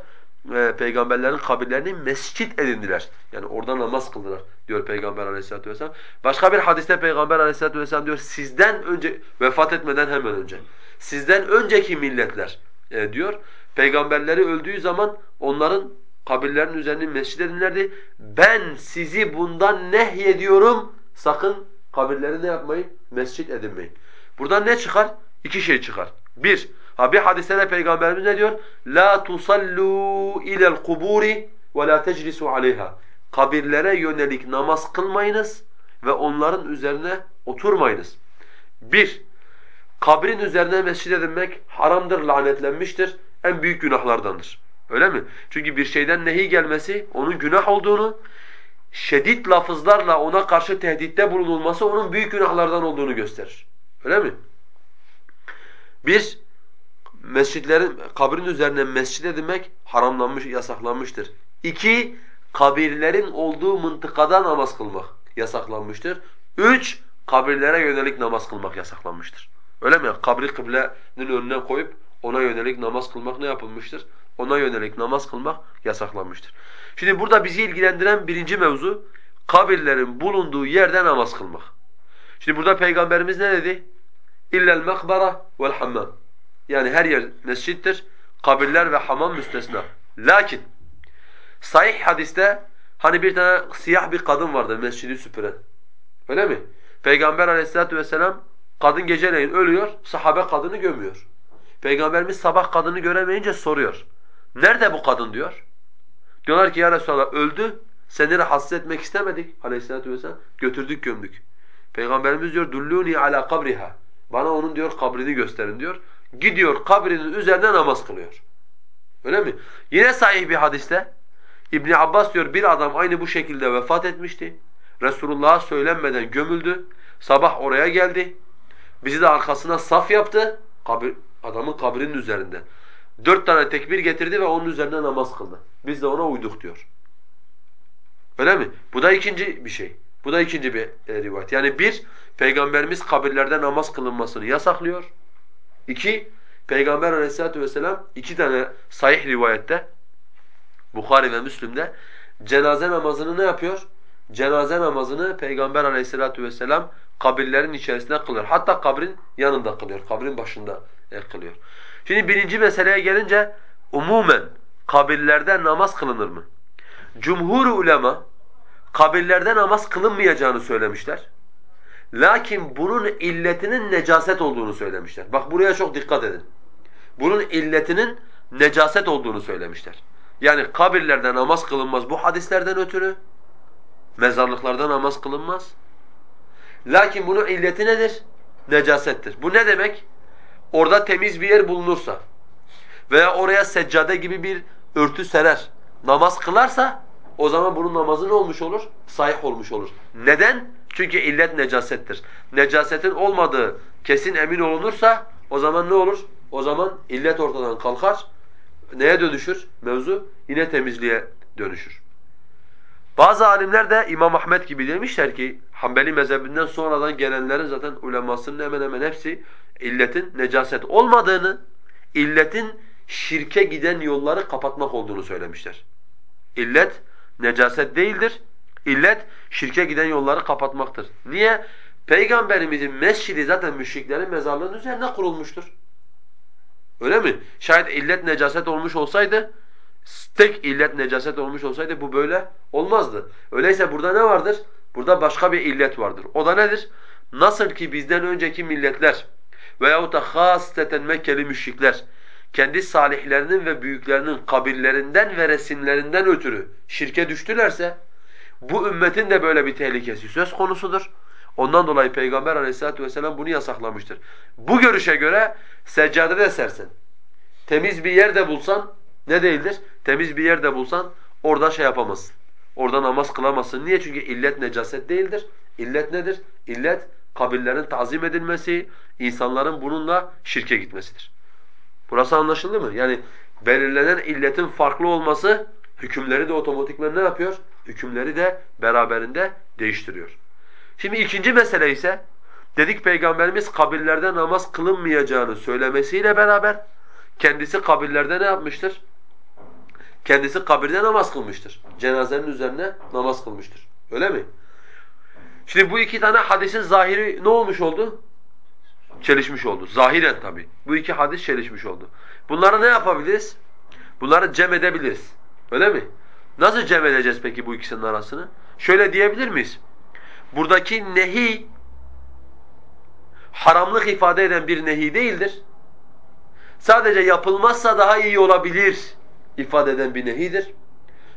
Ee, peygamberlerin kabirlerini mescit edindiler. Yani orada namaz kıldılar diyor Peygamber aleyhissalatu vesselam. Başka bir hadiste Peygamber aleyhissalatu vesselam diyor sizden önce, vefat etmeden hemen önce, sizden önceki milletler e, diyor. Peygamberleri öldüğü zaman onların kabirlerinin üzerine mescid edinlerdi. Ben sizi bundan nehyediyorum. Sakın kabirleri ne yapmayın? Mescit edinmeyin. Buradan ne çıkar? İki şey çıkar. Bir, ha bir hadiste de Peygamberimiz ne diyor? La tusallu ilel kuburi ve la teclisu aleyha. Kabirlere yönelik namaz kılmayınız ve onların üzerine oturmayınız. Bir, kabrin üzerine mescid edinmek haramdır, lanetlenmiştir. En büyük günahlardandır. Öyle mi? Çünkü bir şeyden nehi gelmesi onun günah olduğunu, şedid lafızlarla ona karşı tehditte bulunulması onun büyük günahlardan olduğunu gösterir. Öyle mi? Bir, mescitlerin, kabrin üzerine mescid edinmek haramlanmış, yasaklanmıştır. İki, kabirlerin olduğu mıntıkada namaz kılmak yasaklanmıştır. Üç, kabirlere yönelik namaz kılmak yasaklanmıştır. Öyle mi? Kabri kıblenin önüne koyup ona yönelik namaz kılmak ne yapılmıştır? Ona yönelik namaz kılmak yasaklanmıştır. Şimdi burada bizi ilgilendiren birinci mevzu kabirlerin bulunduğu yerde namaz kılmak. Şimdi burada Peygamberimiz ne dedi? İllel mekbara vel hammam. Yani her yer mescittir. Kabirler ve hamam müstesna. Lakin sahih hadiste hani bir tane siyah bir kadın vardı mescidi süpüren. Öyle mi? Peygamber aleyhissalatu vesselam kadın geceleyin ölüyor, sahabe kadını gömüyor. Peygamberimiz sabah kadını göremeyince soruyor. Nerede bu kadın diyor. Diyorlar ki ya Resulallah öldü, seni rahatsız etmek istemedik aleyhissalatu vesselam. Götürdük gömdük. Peygamberimiz diyor dulluni ala kabriha. Bana onun diyor kabrini gösterin diyor. Gidiyor kabrinin üzerine namaz kılıyor. Öyle mi? Yine sahih bir hadiste İbn Abbas diyor bir adam aynı bu şekilde vefat etmişti. Resulullah'a söylenmeden gömüldü. Sabah oraya geldi. Bizi de arkasına saf yaptı. Kabir, adamın kabrinin üzerinde. Dört tane tekbir getirdi ve onun üzerine namaz kıldı. Biz de ona uyduk diyor. Öyle mi? Bu da ikinci bir şey. Bu da ikinci bir e, rivayet. Yani bir, Peygamberimiz kabirlerde namaz kılınmasını yasaklıyor. İki, Peygamber aleyhissalatu vesselam iki tane sahih rivayette Bukhari ve Müslim'de cenaze namazını ne yapıyor? Cenaze namazını Peygamber aleyhissalatu vesselam kabirlerin içerisinde kılıyor. Hatta kabrin yanında kılıyor, kabrin başında e, kılıyor. Şimdi birinci meseleye gelince umumen kabirlerde namaz kılınır mı? Cumhur ulema kabirlerde namaz kılınmayacağını söylemişler. Lakin bunun illetinin necaset olduğunu söylemişler. Bak buraya çok dikkat edin. Bunun illetinin necaset olduğunu söylemişler. Yani kabirlerde namaz kılınmaz bu hadislerden ötürü. Mezarlıklarda namaz kılınmaz. Lakin bunun illeti nedir? Necasettir. Bu ne demek? Orada temiz bir yer bulunursa veya oraya seccade gibi bir örtü serer, namaz kılarsa o zaman bunun namazı ne olmuş olur? Sahih olmuş olur. Neden? Çünkü illet necasettir. Necasetin olmadığı kesin emin olunursa o zaman ne olur? O zaman illet ortadan kalkar. Neye dönüşür mevzu? Yine temizliğe dönüşür. Bazı alimler de İmam Ahmed gibi demişler ki Hanbeli mezhebinden sonradan gelenlerin zaten ulemasının hemen hemen hepsi illetin necaset olmadığını, illetin şirke giden yolları kapatmak olduğunu söylemişler. İllet necaset değildir. İllet şirke giden yolları kapatmaktır. Niye? Peygamberimizin mescidi zaten müşriklerin mezarlığının üzerine kurulmuştur. Öyle mi? Şayet illet necaset olmuş olsaydı, tek illet necaset olmuş olsaydı bu böyle olmazdı. Öyleyse burada ne vardır? Burada başka bir illet vardır. O da nedir? Nasıl ki bizden önceki milletler veyahut da hasreten Mekkeli müşrikler kendi salihlerinin ve büyüklerinin kabirlerinden ve resimlerinden ötürü şirke düştülerse bu ümmetin de böyle bir tehlikesi söz konusudur. Ondan dolayı Peygamber aleyhissalatu vesselam bunu yasaklamıştır. Bu görüşe göre seccade de sersen, temiz bir yerde bulsan ne değildir? Temiz bir yerde bulsan orada şey yapamazsın. Orada namaz kılamazsın. Niye? Çünkü illet necaset değildir. İllet nedir? İllet kabirlerin tazim edilmesi, insanların bununla şirke gitmesidir. Burası anlaşıldı mı? Yani belirlenen illetin farklı olması hükümleri de otomatikmen ne yapıyor? Hükümleri de beraberinde değiştiriyor. Şimdi ikinci mesele ise dedik Peygamberimiz kabirlerde namaz kılınmayacağını söylemesiyle beraber kendisi kabirlerde ne yapmıştır? Kendisi kabirde namaz kılmıştır. Cenazenin üzerine namaz kılmıştır. Öyle mi? Şimdi bu iki tane hadisin zahiri ne olmuş oldu? Çelişmiş oldu. Zahiren tabi. Bu iki hadis çelişmiş oldu. Bunları ne yapabiliriz? Bunları cem edebiliriz. Öyle mi? Nasıl cem edeceğiz peki bu ikisinin arasını? Şöyle diyebilir miyiz? Buradaki nehi haramlık ifade eden bir nehi değildir. Sadece yapılmazsa daha iyi olabilir ifade eden bir nehidir.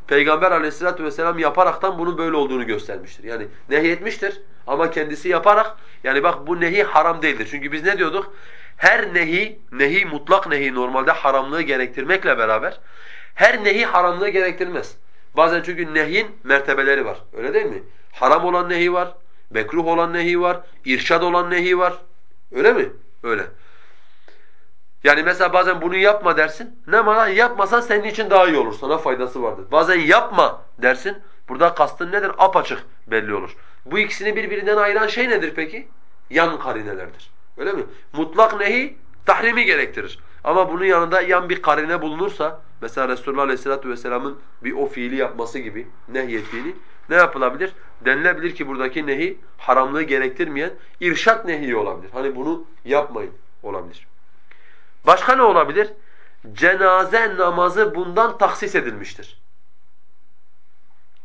Peygamber aleyhissalatu vesselam yaparaktan bunun böyle olduğunu göstermiştir. Yani nehyetmiştir ama kendisi yaparak yani bak bu nehi haram değildir. Çünkü biz ne diyorduk? Her nehi, nehi mutlak nehi normalde haramlığı gerektirmekle beraber her nehi haramlığı gerektirmez. Bazen çünkü nehyin mertebeleri var. Öyle değil mi? Haram olan nehi var, mekruh olan nehi var, irşad olan nehi var. Öyle mi? Öyle. Yani mesela bazen bunu yapma dersin. Ne mana? Yapmasan senin için daha iyi olur. Sana faydası vardır. Bazen yapma dersin. Burada kastın nedir? Apaçık belli olur. Bu ikisini birbirinden ayıran şey nedir peki? Yan karinelerdir. Öyle mi? Mutlak nehi tahrimi gerektirir. Ama bunun yanında yan bir karine bulunursa, mesela Resulullah Aleyhisselatü Vesselam'ın bir o fiili yapması gibi, nehyettiğini, ne yapılabilir? Denilebilir ki buradaki nehi haramlığı gerektirmeyen irşat nehi olabilir. Hani bunu yapmayın olabilir. Başka ne olabilir? Cenaze namazı bundan taksis edilmiştir.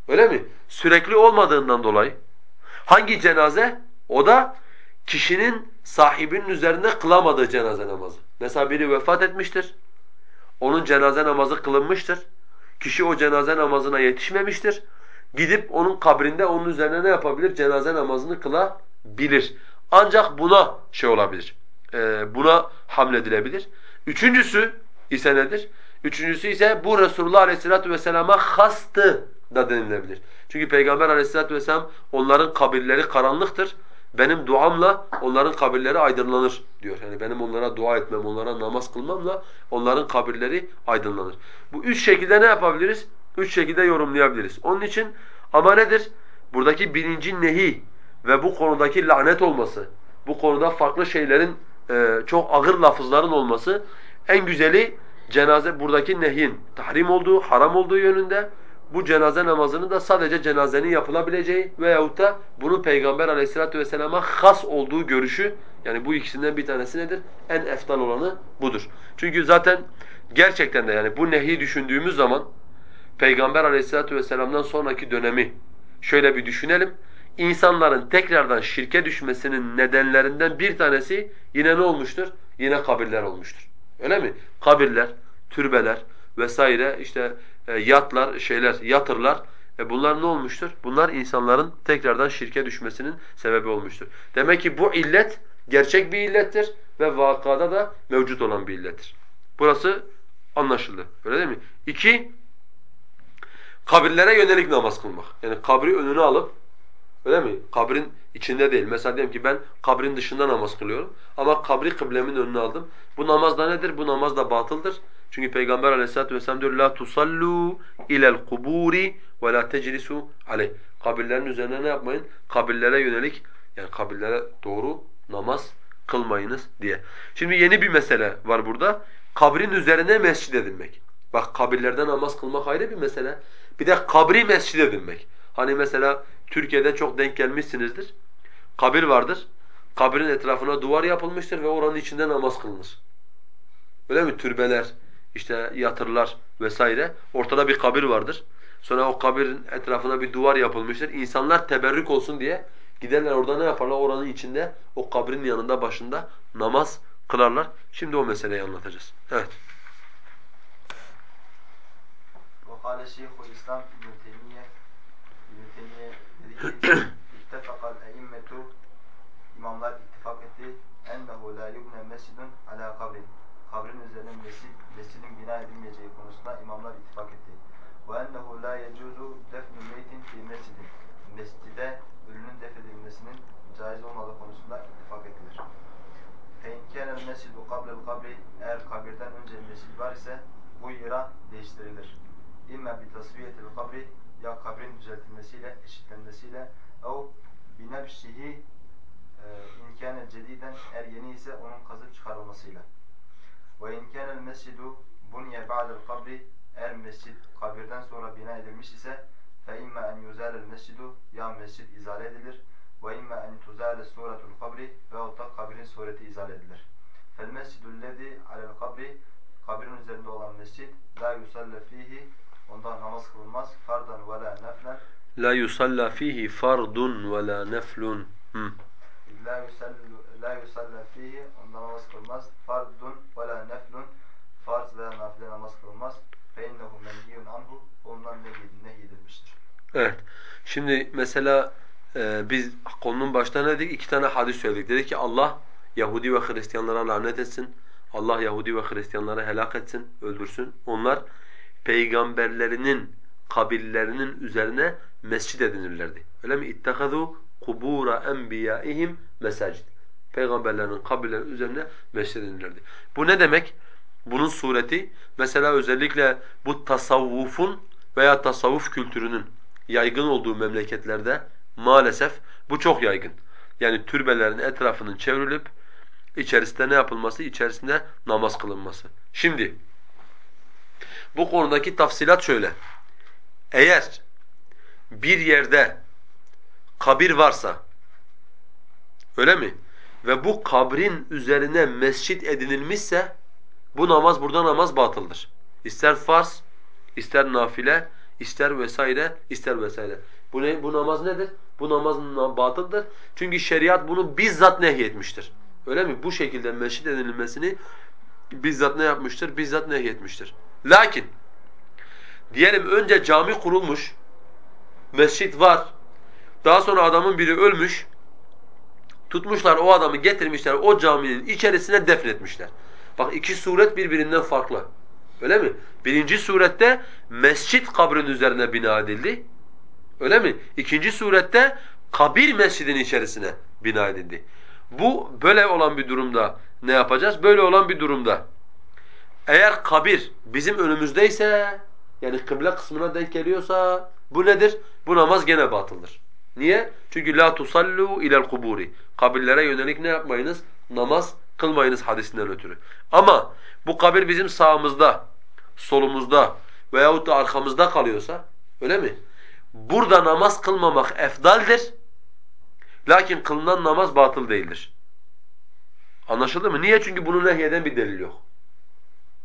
Öyle mi? Sürekli olmadığından dolayı. Hangi cenaze? O da kişinin sahibinin üzerinde kılamadığı cenaze namazı. Mesela biri vefat etmiştir. Onun cenaze namazı kılınmıştır. Kişi o cenaze namazına yetişmemiştir. Gidip onun kabrinde onun üzerine ne yapabilir? Cenaze namazını kılabilir. Ancak buna şey olabilir. E, buna hamledilebilir. Üçüncüsü ise nedir? Üçüncüsü ise bu Resulullah Aleyhisselatü Vesselam'a hastı da denilebilir. Çünkü Peygamber Aleyhisselatü Vesselam onların kabirleri karanlıktır. Benim duamla onların kabirleri aydınlanır diyor. Yani benim onlara dua etmem, onlara namaz kılmamla onların kabirleri aydınlanır. Bu üç şekilde ne yapabiliriz? Üç şekilde yorumlayabiliriz. Onun için ama nedir? Buradaki birinci nehi ve bu konudaki lanet olması, bu konuda farklı şeylerin e, çok ağır lafızların olması en güzeli cenaze buradaki nehyin tahrim olduğu, haram olduğu yönünde bu cenaze namazını da sadece cenazenin yapılabileceği veyahut da bunun Peygamber aleyhissalatu vesselama has olduğu görüşü yani bu ikisinden bir tanesi nedir? En eftal olanı budur. Çünkü zaten gerçekten de yani bu nehi düşündüğümüz zaman Peygamber aleyhissalatu vesselam'dan sonraki dönemi şöyle bir düşünelim insanların tekrardan şirke düşmesinin nedenlerinden bir tanesi yine ne olmuştur? Yine kabirler olmuştur. Öyle mi? Kabirler, türbeler vesaire işte yatlar, şeyler, yatırlar e bunlar ne olmuştur? Bunlar insanların tekrardan şirke düşmesinin sebebi olmuştur. Demek ki bu illet gerçek bir illettir ve vakada da mevcut olan bir illettir. Burası anlaşıldı. Öyle değil mi? İki, kabirlere yönelik namaz kılmak. Yani kabri önüne alıp Öyle mi? Kabrin içinde değil. Mesela diyelim ki ben kabrin dışında namaz kılıyorum ama kabri kıblemin önüne aldım. Bu namaz da nedir? Bu namaz da batıldır. Çünkü Peygamber Aleyhisselatü vesselam diyor la tusallu ilel kuburi ve la teclisu aleyh. Kabirlerin üzerine ne yapmayın? Kabirlere yönelik yani kabirlere doğru namaz kılmayınız diye. Şimdi yeni bir mesele var burada. Kabrin üzerine mescid edilmek. Bak kabirlerde namaz kılmak ayrı bir mesele. Bir de kabri mescid edilmek. Hani mesela Türkiye'de çok denk gelmişsinizdir. Kabir vardır. Kabrin etrafına duvar yapılmıştır ve oranın içinde namaz kılınır. Öyle mi? Türbeler, işte yatırlar vesaire. Ortada bir kabir vardır. Sonra o kabirin etrafına bir duvar yapılmıştır. İnsanlar teberrük olsun diye giderler orada ne yaparlar? Oranın içinde o kabrin yanında başında namaz kılarlar. Şimdi o meseleyi anlatacağız. Evet. وقال شيخ الإسلام ابن تيمية ابن تيمية dedi ki ittifakal eimmetu imamlar ittifak etti ennehu la yubne mescidun ala kabrin kabrin mescidin bina edilmeyeceği konusunda imamlar ittifak etti. Ve ennehu la yecuzu defnü meytin fi mescidin mescide ölünün defedilmesinin caiz olmadığı konusunda ittifak ettiler. فَاِنْ كَانَ الْمَسْجِدُ قَبْلَ الْقَبْرِ Eğer kabirden önce mescid var ise bu yıra değiştirilir. İmme bi tasfiyetil kabri ya kabrin düzeltilmesiyle, eşitlenmesiyle o binebşihi in kâne cediden eğer yeni ise onun kazıp çıkarılmasıyla. Ve in kânel mescidu bunye ba'del kabri eğer mescid kabirden sonra bina edilmiş ise fe imme en yuzâlel mescidu ya mescid izale edilir ve imme en tuzâle suretul kabri veyahut da kabrin sureti izale edilir. Fel mescidul lezi alel kabri kabrin üzerinde olan mescid la yusalle fihi onda namaz kılınmaz fardan ve la neflen La yusalla fihi fardun ve la neflun. La yusallu la yusalle fihi onda namaz kılınmaz fardun ve la neflun farz veya nafile namaz kılınmaz fe innehu menhiyun anhu ondan nehy- nehyedilmiştir. Evet. Şimdi mesela e, biz konunun başta ne dedik? İki tane hadis söyledik. Dedik ki Allah Yahudi ve Hristiyanlara lanet etsin. Allah Yahudi ve Hristiyanları helak etsin, öldürsün. Onlar peygamberlerinin kabirlerinin üzerine mescid edinirlerdi. Öyle mi? İttehazû kubura enbiyaihim mesacid. Peygamberlerin kabirlerinin üzerine mescid edinirlerdi. Bu ne demek? Bunun sureti mesela özellikle bu tasavvufun veya tasavvuf kültürünün yaygın olduğu memleketlerde maalesef bu çok yaygın. Yani türbelerin etrafının çevrilip içerisinde ne yapılması? İçerisinde namaz kılınması. Şimdi bu konudaki tafsilat şöyle. Eğer bir yerde kabir varsa öyle mi? Ve bu kabrin üzerine mescit edinilmişse bu namaz burada namaz batıldır. İster farz, ister nafile, ister vesaire, ister vesaire. Bu ne? Bu namaz nedir? Bu namaz na- batıldır. Çünkü şeriat bunu bizzat nehyetmiştir. Öyle mi? Bu şekilde mescit edinilmesini bizzat ne yapmıştır? Bizzat nehyetmiştir. Lakin diyelim önce cami kurulmuş, mescit var. Daha sonra adamın biri ölmüş. Tutmuşlar o adamı getirmişler o caminin içerisine defnetmişler. Bak iki suret birbirinden farklı. Öyle mi? Birinci surette mescit kabrin üzerine bina edildi. Öyle mi? İkinci surette kabir mescidin içerisine bina edildi. Bu böyle olan bir durumda ne yapacağız? Böyle olan bir durumda eğer kabir bizim önümüzdeyse yani kıble kısmına denk geliyorsa bu nedir? Bu namaz gene batıldır. Niye? Çünkü la tusallu ilel kuburi. Kabirlere yönelik ne yapmayınız? Namaz kılmayınız hadisinden ötürü. Ama bu kabir bizim sağımızda, solumuzda veyahut da arkamızda kalıyorsa öyle mi? Burada namaz kılmamak efdaldir. Lakin kılınan namaz batıl değildir. Anlaşıldı mı? Niye? Çünkü bunu nehyeden bir delil yok.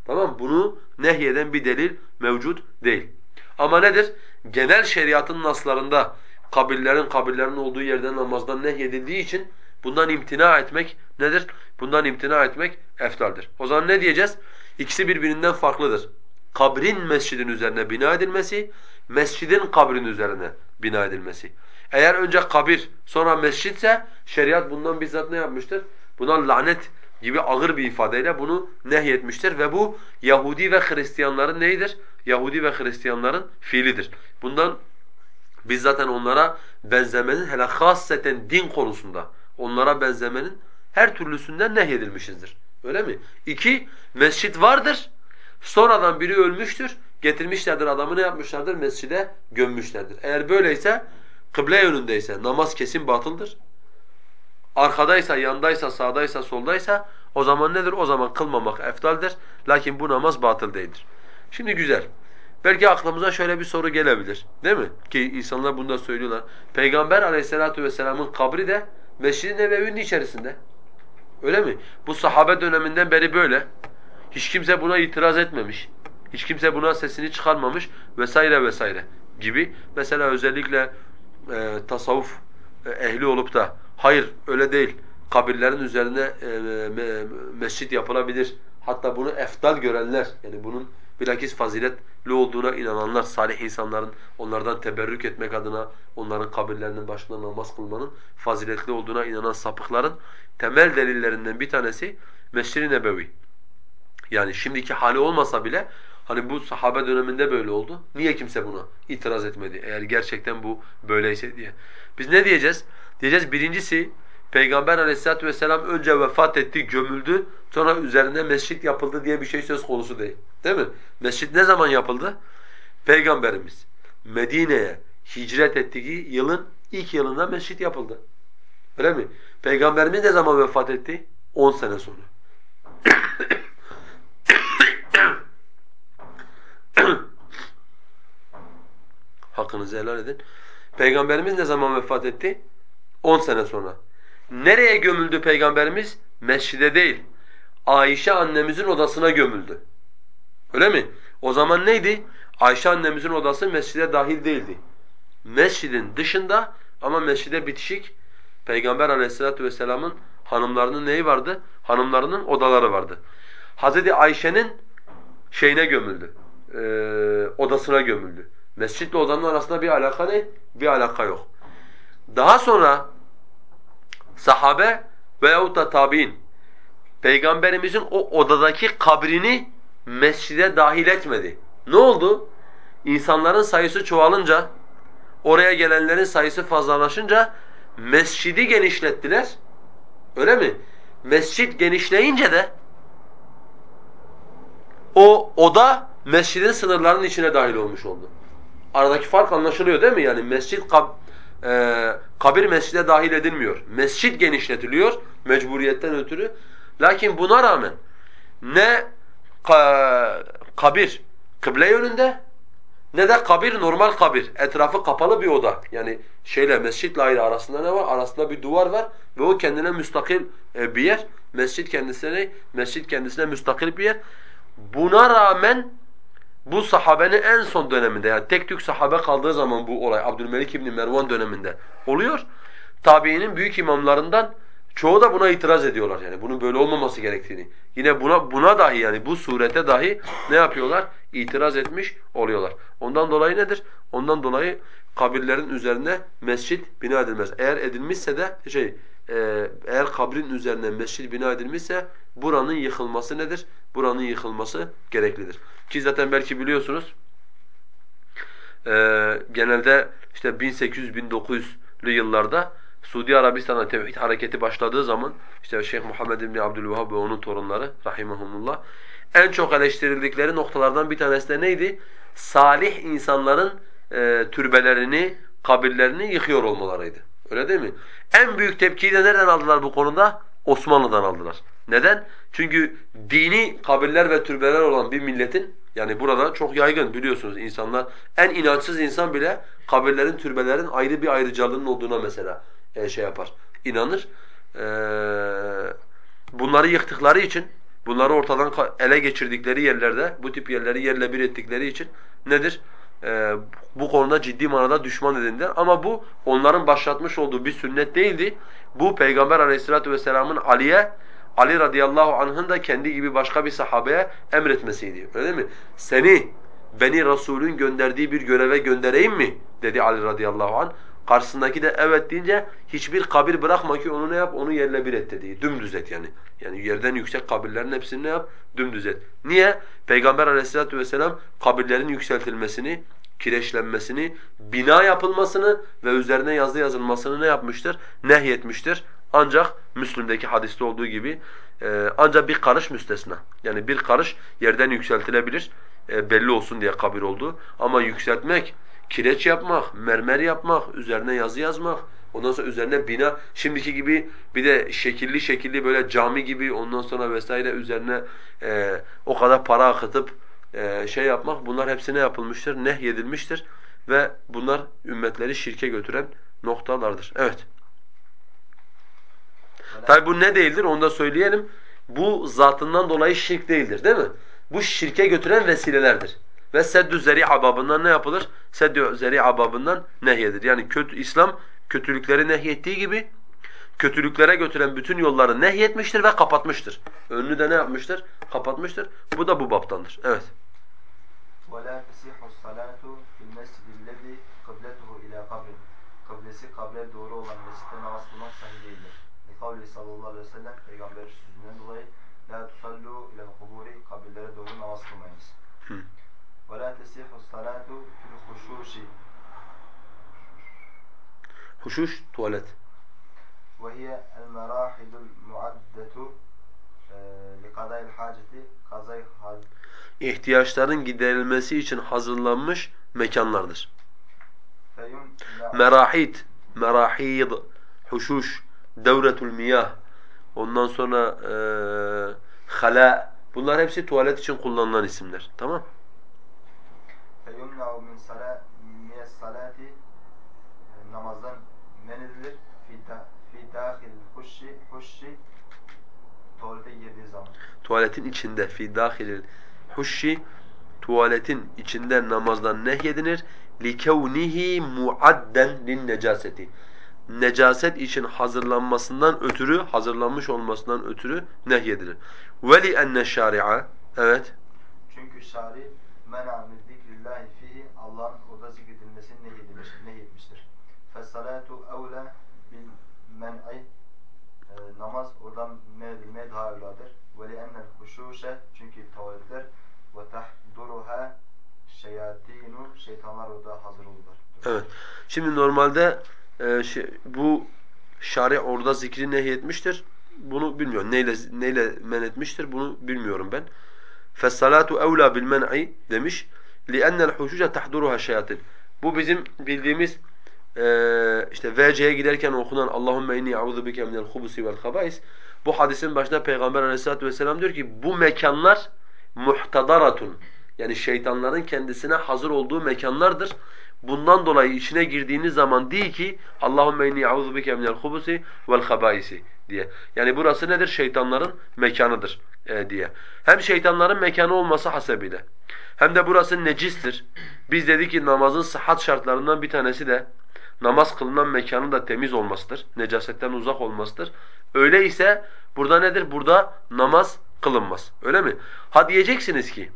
Tamam Bunu nehyeden bir delil mevcut değil. Ama nedir? Genel şeriatın naslarında kabirlerin kabirlerin olduğu yerde namazdan nehyedildiği için bundan imtina etmek nedir? Bundan imtina etmek eftaldir. O zaman ne diyeceğiz? İkisi birbirinden farklıdır. Kabrin mescidin üzerine bina edilmesi, mescidin kabrin üzerine bina edilmesi. Eğer önce kabir sonra mescitse şeriat bundan bizzat ne yapmıştır? Buna lanet gibi ağır bir ifadeyle bunu nehyetmiştir ve bu Yahudi ve Hristiyanların neyidir? Yahudi ve Hristiyanların fiilidir. Bundan biz zaten onlara benzemenin hele hasseten din konusunda onlara benzemenin her türlüsünden nehyedilmişizdir. Öyle mi? İki, mescit vardır. Sonradan biri ölmüştür. Getirmişlerdir adamı ne yapmışlardır? Mescide gömmüşlerdir. Eğer böyleyse kıble yönündeyse namaz kesin batıldır. Arkadaysa, yandaysa, sağdaysa, soldaysa o zaman nedir? O zaman kılmamak eftaldir. Lakin bu namaz batıl değildir. Şimdi güzel. Belki aklımıza şöyle bir soru gelebilir. Değil mi? Ki insanlar bunu da söylüyorlar. Peygamber aleyhissalatu vesselamın kabri de Mescid-i Nebevi'nin içerisinde. Öyle mi? Bu sahabe döneminden beri böyle. Hiç kimse buna itiraz etmemiş. Hiç kimse buna sesini çıkarmamış vesaire vesaire gibi. Mesela özellikle e, tasavvuf e, ehli olup da hayır öyle değil kabirlerin üzerine e, me, mescit yapılabilir. Hatta bunu eftal görenler yani bunun bilakis fazilet olduğuna inananlar, salih insanların onlardan teberrük etmek adına onların kabirlerinin başında namaz kılmanın faziletli olduğuna inanan sapıkların temel delillerinden bir tanesi Mescid-i Nebevi. Yani şimdiki hali olmasa bile hani bu sahabe döneminde böyle oldu. Niye kimse buna itiraz etmedi eğer gerçekten bu böyleyse diye. Biz ne diyeceğiz? Diyeceğiz birincisi Peygamber aleyhissalatu vesselam önce vefat etti, gömüldü. Sonra üzerine mescit yapıldı diye bir şey söz konusu değil. Değil mi? Mescit ne zaman yapıldı? Peygamberimiz Medine'ye hicret ettiği yılın ilk yılında mescit yapıldı. Öyle mi? Peygamberimiz ne zaman vefat etti? 10 sene sonra. Hakkınızı helal edin. Peygamberimiz ne zaman vefat etti? 10 sene sonra. Nereye gömüldü Peygamberimiz? Mescide değil. Ayşe annemizin odasına gömüldü. Öyle mi? O zaman neydi? Ayşe annemizin odası mescide dahil değildi. Mescidin dışında ama mescide bitişik Peygamber aleyhissalatu vesselamın hanımlarının neyi vardı? Hanımlarının odaları vardı. Hazreti Ayşe'nin şeyine gömüldü, e, odasına gömüldü. Mescitle odanın arasında bir alaka ne? Bir alaka yok. Daha sonra sahabe veyahut da tabi'in Peygamberimizin o odadaki kabrini mescide dahil etmedi. Ne oldu? İnsanların sayısı çoğalınca, oraya gelenlerin sayısı fazlalaşınca mescidi genişlettiler. Öyle mi? Mescit genişleyince de o oda mescidin sınırlarının içine dahil olmuş oldu. Aradaki fark anlaşılıyor değil mi? Yani mescit e, kabir mescide dahil edilmiyor. Mescit genişletiliyor mecburiyetten ötürü. Lakin buna rağmen ne ka kabir kıble yönünde ne de kabir normal kabir. Etrafı kapalı bir oda. Yani şeyle mescitle ayrı arasında ne var? Arasında bir duvar var ve o kendine müstakil e, bir yer. Mescit kendisine mescit kendisine müstakil bir yer. Buna rağmen bu sahabenin en son döneminde yani tek tük sahabe kaldığı zaman bu olay Abdülmelik İbni Mervan döneminde oluyor. Tabiinin büyük imamlarından çoğu da buna itiraz ediyorlar yani bunun böyle olmaması gerektiğini. Yine buna buna dahi yani bu surete dahi ne yapıyorlar? İtiraz etmiş oluyorlar. Ondan dolayı nedir? Ondan dolayı kabirlerin üzerine mescit bina edilmez. Eğer edilmişse de şey e, eğer kabrin üzerine mescit bina edilmişse buranın yıkılması nedir? Buranın yıkılması gereklidir. Ki zaten belki biliyorsunuz e, genelde işte 1800-1900'lü yıllarda Suudi Arabistan'da tevhid hareketi başladığı zaman işte Şeyh Muhammed bin Abdülvehhab ve onun torunları rahimehumullah en çok eleştirildikleri noktalardan bir tanesi de neydi? Salih insanların e, türbelerini, kabirlerini yıkıyor olmalarıydı. Öyle değil mi? En büyük tepkiyi de nereden aldılar bu konuda? Osmanlı'dan aldılar. Neden? Çünkü dini kabirler ve türbeler olan bir milletin yani burada çok yaygın biliyorsunuz insanlar en inançsız insan bile kabirlerin, türbelerin ayrı bir ayrıcalığının olduğuna mesela e, şey yapar, inanır. E, bunları yıktıkları için, bunları ortadan ele geçirdikleri yerlerde, bu tip yerleri yerle bir ettikleri için nedir? E, bu konuda ciddi manada düşman edindiler. Ama bu onların başlatmış olduğu bir sünnet değildi. Bu Peygamber aleyhissalatu vesselamın Ali'ye Ali radıyallahu anh'ın da kendi gibi başka bir sahabeye emretmesiydi. Öyle değil mi? Seni beni Resulün gönderdiği bir göreve göndereyim mi? dedi Ali radıyallahu anh. Karşısındaki de evet deyince hiçbir kabir bırakma ki onu ne yap? Onu yerle bir et dedi. Dümdüz et yani. Yani yerden yüksek kabirlerin hepsini ne yap? Dümdüz et. Niye? Peygamber aleyhissalatu vesselam kabirlerin yükseltilmesini, kireçlenmesini, bina yapılmasını ve üzerine yazı yazılmasını ne yapmıştır? Nehyetmiştir. Ancak Müslim'deki hadiste olduğu gibi e, ancak bir karış müstesna. Yani bir karış yerden yükseltilebilir e, belli olsun diye kabir oldu. Ama yükseltmek, kireç yapmak, mermer yapmak, üzerine yazı yazmak, ondan sonra üzerine bina, şimdiki gibi bir de şekilli şekilli böyle cami gibi ondan sonra vesaire üzerine e, o kadar para akıtıp e, şey yapmak bunlar hepsine yapılmıştır, nehyedilmiştir ve bunlar ümmetleri şirke götüren noktalardır. Evet. Tabi bu ne değildir onu da söyleyelim. Bu zatından dolayı şirk değildir değil mi? Bu şirke götüren vesilelerdir. Ve seddü zeri'a babından ne yapılır? Seddü zeri'a babından nehyedir. Yani kötü İslam kötülükleri nehyettiği gibi kötülüklere götüren bütün yolları nehyetmiştir ve kapatmıştır. Önünü de ne yapmıştır? Kapatmıştır. Bu da bu baptandır. Evet. وَلَا تَسِحُ الصَّلَاةُ فِي الْمَسْجِدِ الَّذِي قِبْلَتُهُ إِلَى قَبْرٍ Kıblesi kabre doğru olan Likavli sallallahu aleyhi ve sellem peygamber sözünden dolayı La tusallu ile kuburi kabirlere doğru namaz kılmayınız. Ve la tesihu salatu fil huşuşi Huşuş, tuvalet. ve hiye el merahilul muaddetu li kadayil haceti kazay İhtiyaçların giderilmesi için hazırlanmış mekanlardır. feyum Merahit, merahid, huşuş, devretul miyah, ondan sonra eee hala, bunlar hepsi tuvalet için kullanılan isimler. Tamam? feyumna'u min sala min salati e, namazdan men edilir fi da, fi dahil huşşi huşşi tuvalete girdiği zaman. Tuvaletin içinde, fi dahilil huşşi, tuvaletin içinde namazdan nehyedilir. لِكَوْنِهِ مُعَدَّنْ لِلنَّجَاسَةِ necaset için hazırlanmasından ötürü, hazırlanmış olmasından ötürü nehyedilir. Veli enne şari'a evet. Çünkü şari men amil zikrillahi fihi Allah'ın orada zikredilmesini nehyedilmiştir. nehyetmiştir. Fessalatu evle bil men'i e, namaz oradan medilmeye daha evladır. Veli ennel huşuşe çünkü tavretler ve tahduruha şeyatinu şeytanlar orada hazır olurlar. Evet. Şimdi normalde bu şari orada zikri nehyetmiştir. Bunu bilmiyorum. Neyle neyle men etmiştir bunu bilmiyorum ben. Fessalatu evla bil men'i demiş. لِأَنَّ الْحُشُوشَ تَحْضُرُهَا şeyatin. Bu bizim bildiğimiz e, işte VC'ye giderken okunan Allahümme inni a'udhu bike minel hubusi vel habais. Bu hadisin başında Peygamber Aleyhisselatü vesselam diyor ki bu mekanlar muhtadaratun. Yani şeytanların kendisine hazır olduğu mekanlardır. Bundan dolayı içine girdiğiniz zaman değil ki Allahümme inni a'udhu bike minel hubusi vel habaisi diye. Yani burası nedir? Şeytanların mekanıdır e, diye. Hem şeytanların mekanı olması hasebiyle hem de burası necistir. Biz dedik ki namazın sıhhat şartlarından bir tanesi de namaz kılınan mekanın da temiz olmasıdır. Necasetten uzak olmasıdır. Öyleyse burada nedir? Burada namaz kılınmaz. Öyle mi? Ha diyeceksiniz ki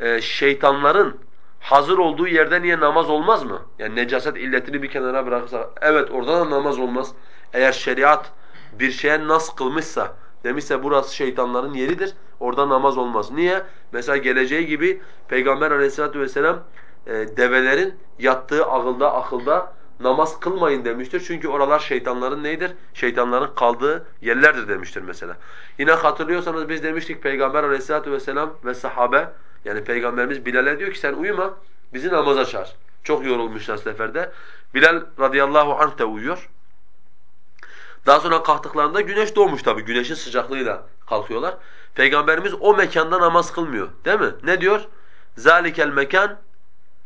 e, şeytanların hazır olduğu yerde niye namaz olmaz mı? Yani necaset illetini bir kenara bırakırsa evet orada da namaz olmaz. Eğer şeriat bir şeye nas kılmışsa demişse burası şeytanların yeridir. Orada namaz olmaz. Niye? Mesela geleceği gibi Peygamber Aleyhisselatü vesselam e, develerin yattığı ağılda, akılda namaz kılmayın demiştir. Çünkü oralar şeytanların neydir? Şeytanların kaldığı yerlerdir demiştir mesela. Yine hatırlıyorsanız biz demiştik Peygamber Aleyhisselatü vesselam ve sahabe yani Peygamberimiz Bilal'e diyor ki sen uyuma bizi namaza çağır. Çok yorulmuşlar seferde. Bilal radıyallahu anh da uyuyor. Daha sonra kalktıklarında güneş doğmuş tabii. Güneşin sıcaklığıyla kalkıyorlar. Peygamberimiz o mekanda namaz kılmıyor. Değil mi? Ne diyor? Zalikel mekan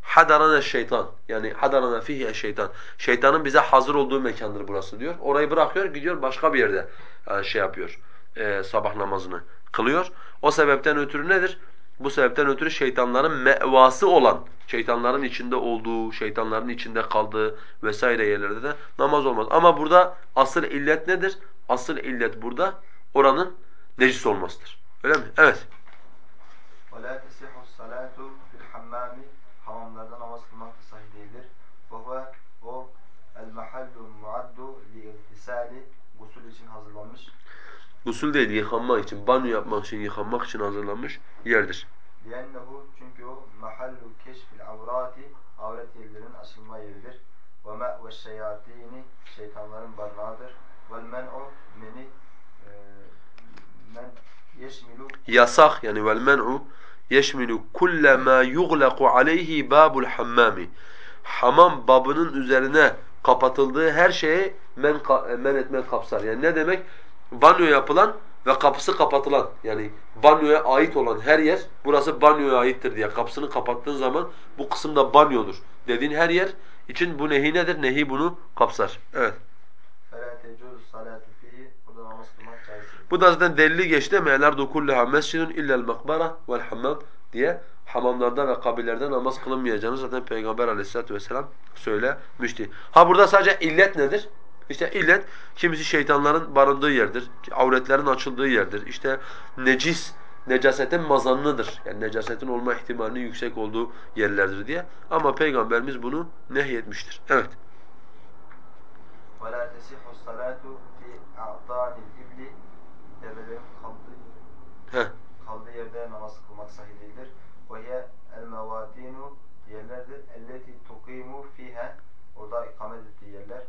hadarana şeytan. Yani hadarana fihi şeytan. Şeytanın bize hazır olduğu mekandır burası diyor. Orayı bırakıyor, gidiyor başka bir yerde yani şey yapıyor. E, sabah namazını kılıyor. O sebepten ötürü nedir? Bu sebepten ötürü şeytanların mevası olan, şeytanların içinde olduğu, şeytanların içinde kaldığı vesaire yerlerde de namaz olmaz. Ama burada asıl illet nedir? Asıl illet burada oranın necis olmasıdır. Öyle mi? Evet. وَلَا تَسِحُ الصَّلَاةُ فِي الْحَمَّامِ Gusül değil, yıkanmak için, banyo yapmak için, yıkanmak için hazırlanmış yerdir. لِيَنَّهُ Çünkü o mahallu keşfil avrati avret yerlerin açılma yeridir. وَمَأْ وَالشَّيَاطِينِ Şeytanların barınağıdır. وَالْمَنْعُ Meni e, men yeşmilu Yasak yani vel men'u yeşmilu kulle ma yughlaqu aleyhi babul hammami. Hamam babının üzerine kapatıldığı her şeye men, men etmek kapsar. Yani ne demek? banyo yapılan ve kapısı kapatılan yani banyoya ait olan her yer burası banyoya aittir diye kapısını kapattığın zaman bu kısım da banyodur dediğin her yer için bu nehi nedir? Nehi bunu kapsar. Evet. Bu da zaten delili geçti. Me'lerdu kulluha mescidun illel makbara vel hammam diye hamamlarda ve kabirlerde namaz kılınmayacağını zaten Peygamber aleyhissalatu vesselam söylemişti. Ha burada sadece illet nedir? İşte illet kimisi şeytanların barındığı yerdir, avretlerin açıldığı yerdir. İşte necis necasetin mazanlıdır. Yani necasetin olma ihtimalinin yüksek olduğu yerlerdir diye. Ama Peygamberimiz bunu nehyetmiştir. Evet. وَلَا تَسِحُ الصَّلَاةُ فِي اَعْطَانِ الْاِبْلِ Develerin kaldığı, Heh. kaldığı yerde namaz kılmak sahih değildir. وَهِيَ الْمَوَاتِينُ yerlerdir. اَلَّتِي تُقِيمُ فِيهَا Orada ikamet ettiği yerler.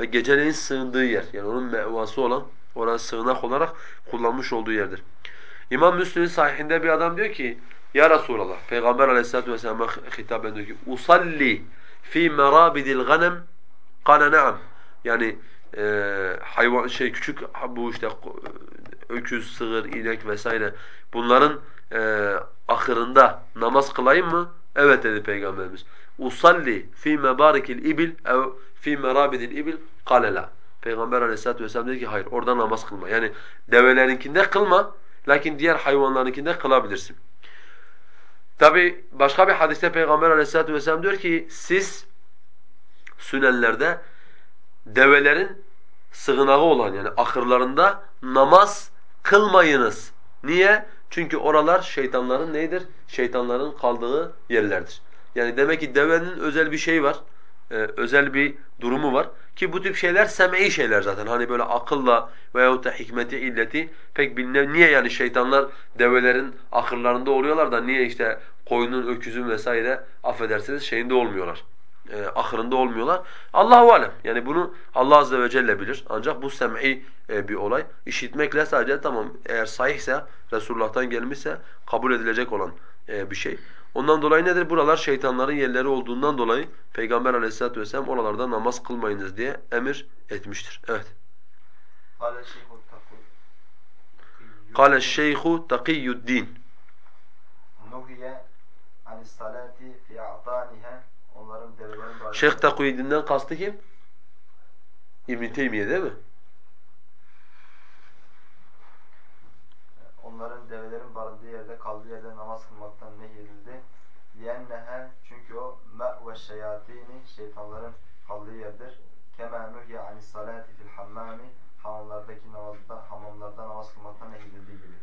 Ve geceleyin sığındığı yer. Yani onun mevası olan, orası sığınak olarak kullanmış olduğu yerdir. İmam Müslim'in sahihinde bir adam diyor ki, Ya Resulallah, Peygamber aleyhissalatu vesselam'a hitaben diyor ki, Usalli fi merabidil ganem Kale ne'am. Yani e, hayvan şey küçük bu işte öküz, sığır, inek vesaire bunların e, ahırında namaz kılayım mı? Evet dedi Peygamberimiz. Usalli fi mebarikil ibil ev fi merabidil ibil kale la. Peygamber aleyhissalatu vesselam dedi ki hayır orada namaz kılma. Yani develerinkinde kılma lakin diğer hayvanlarınkinde kılabilirsin. Tabi başka bir hadiste Peygamber aleyhissalatu vesselam diyor ki siz sünenlerde develerin sığınağı olan yani ahırlarında namaz kılmayınız. Niye? Çünkü oralar şeytanların neydir? Şeytanların kaldığı yerlerdir. Yani demek ki devenin özel bir şey var. Ee, özel bir durumu var. Ki bu tip şeyler sem'i şeyler zaten. Hani böyle akılla veyahut da hikmeti, illeti pek bilinen. Niye yani şeytanlar develerin ahırlarında oluyorlar da niye işte koyunun, öküzün vesaire affedersiniz şeyinde olmuyorlar e, ahırında olmuyorlar. Allahu alem. Yani bunu Allah azze ve celle bilir. Ancak bu sem'i e, bir olay. İşitmekle sadece tamam eğer sahihse Resulullah'tan gelmişse kabul edilecek olan e, bir şey. Ondan dolayı nedir? Buralar şeytanların yerleri olduğundan dolayı Peygamber Aleyhisselatü vesselam oralarda namaz kılmayınız diye emir etmiştir. Evet. Onların develerin barınağı... Şeyh Takuyuddin'den kastı kim? İbn Teymiye değil mi? Onların develerin barındığı yerde, kaldığı yerde namaz kılmaktan nehyedildi. لِيَنَّهَا Çünkü o مَأْوَ şeyatini şeytanların kaldığı yerdir. كَمَا نُهْيَ عَنِ الصَّلَاةِ فِي الْحَمَّامِ Hamamlardaki namazda, hamamlarda namaz kılmaktan nehyedildiği gibi.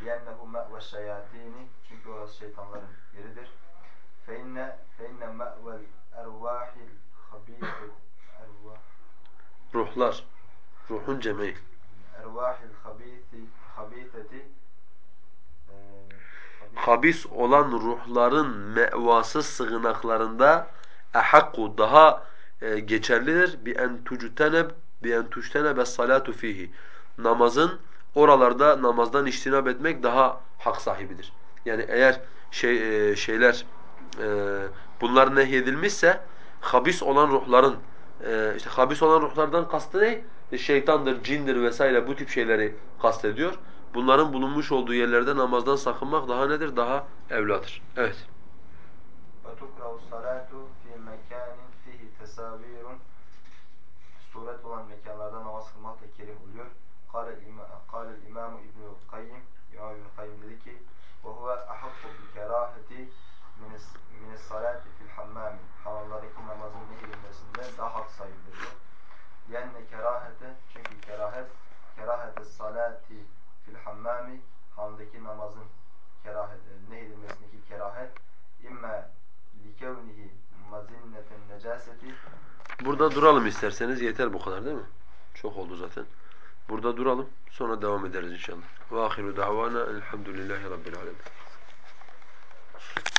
لِيَنَّهُ مَأْوَ şeyatini Çünkü orası şeytanların yeridir. فإن فإن مأوى الأرواح الخبيثة أرواح Ruhlar. Ruhun cem'i. Ervahil habisi habiseti Habis olan ruhların mevası sığınaklarında ehakku daha e, geçerlidir bi en tucteneb bi en tujtenebe salatu fihi. Namazın oralarda namazdan iştinab etmek daha hak sahibidir. Yani eğer şey e, şeyler e, bunlar nehyedilmişse habis olan ruhların e, işte habis olan ruhlardan kastı ne? E, şeytandır, cindir vesaire bu tip şeyleri kastediyor Bunların bulunmuş olduğu yerlerde namazdan sakınmak daha nedir? Daha evladır. Evet. وَتُكْرَهُ الصَّلَاةُ فِي مَكَانٍ فِيهِ تَسَاوِيرٌ Suret olan mekanlarda namaz kılmak da kerih oluyor. قال الإمام ابن القيم İmam İbn Kayyim dedi ki وَهُوَ أَحَقُّ بِكَرَاهَةِ mine salati fil hammami hamamlardaki namazın nehyedilmesinde daha hak sahibidir diyor. Yenne kerahete çünkü kerahet kerahete salati fil hammami hamdaki namazın kerahet, e, nehyedilmesindeki kerahet imme likevnihi mazinneten necaseti Burada duralım isterseniz yeter bu kadar değil mi? Çok oldu zaten. Burada duralım sonra devam ederiz inşallah. Ve ahiru davana elhamdülillahi rabbil alemin.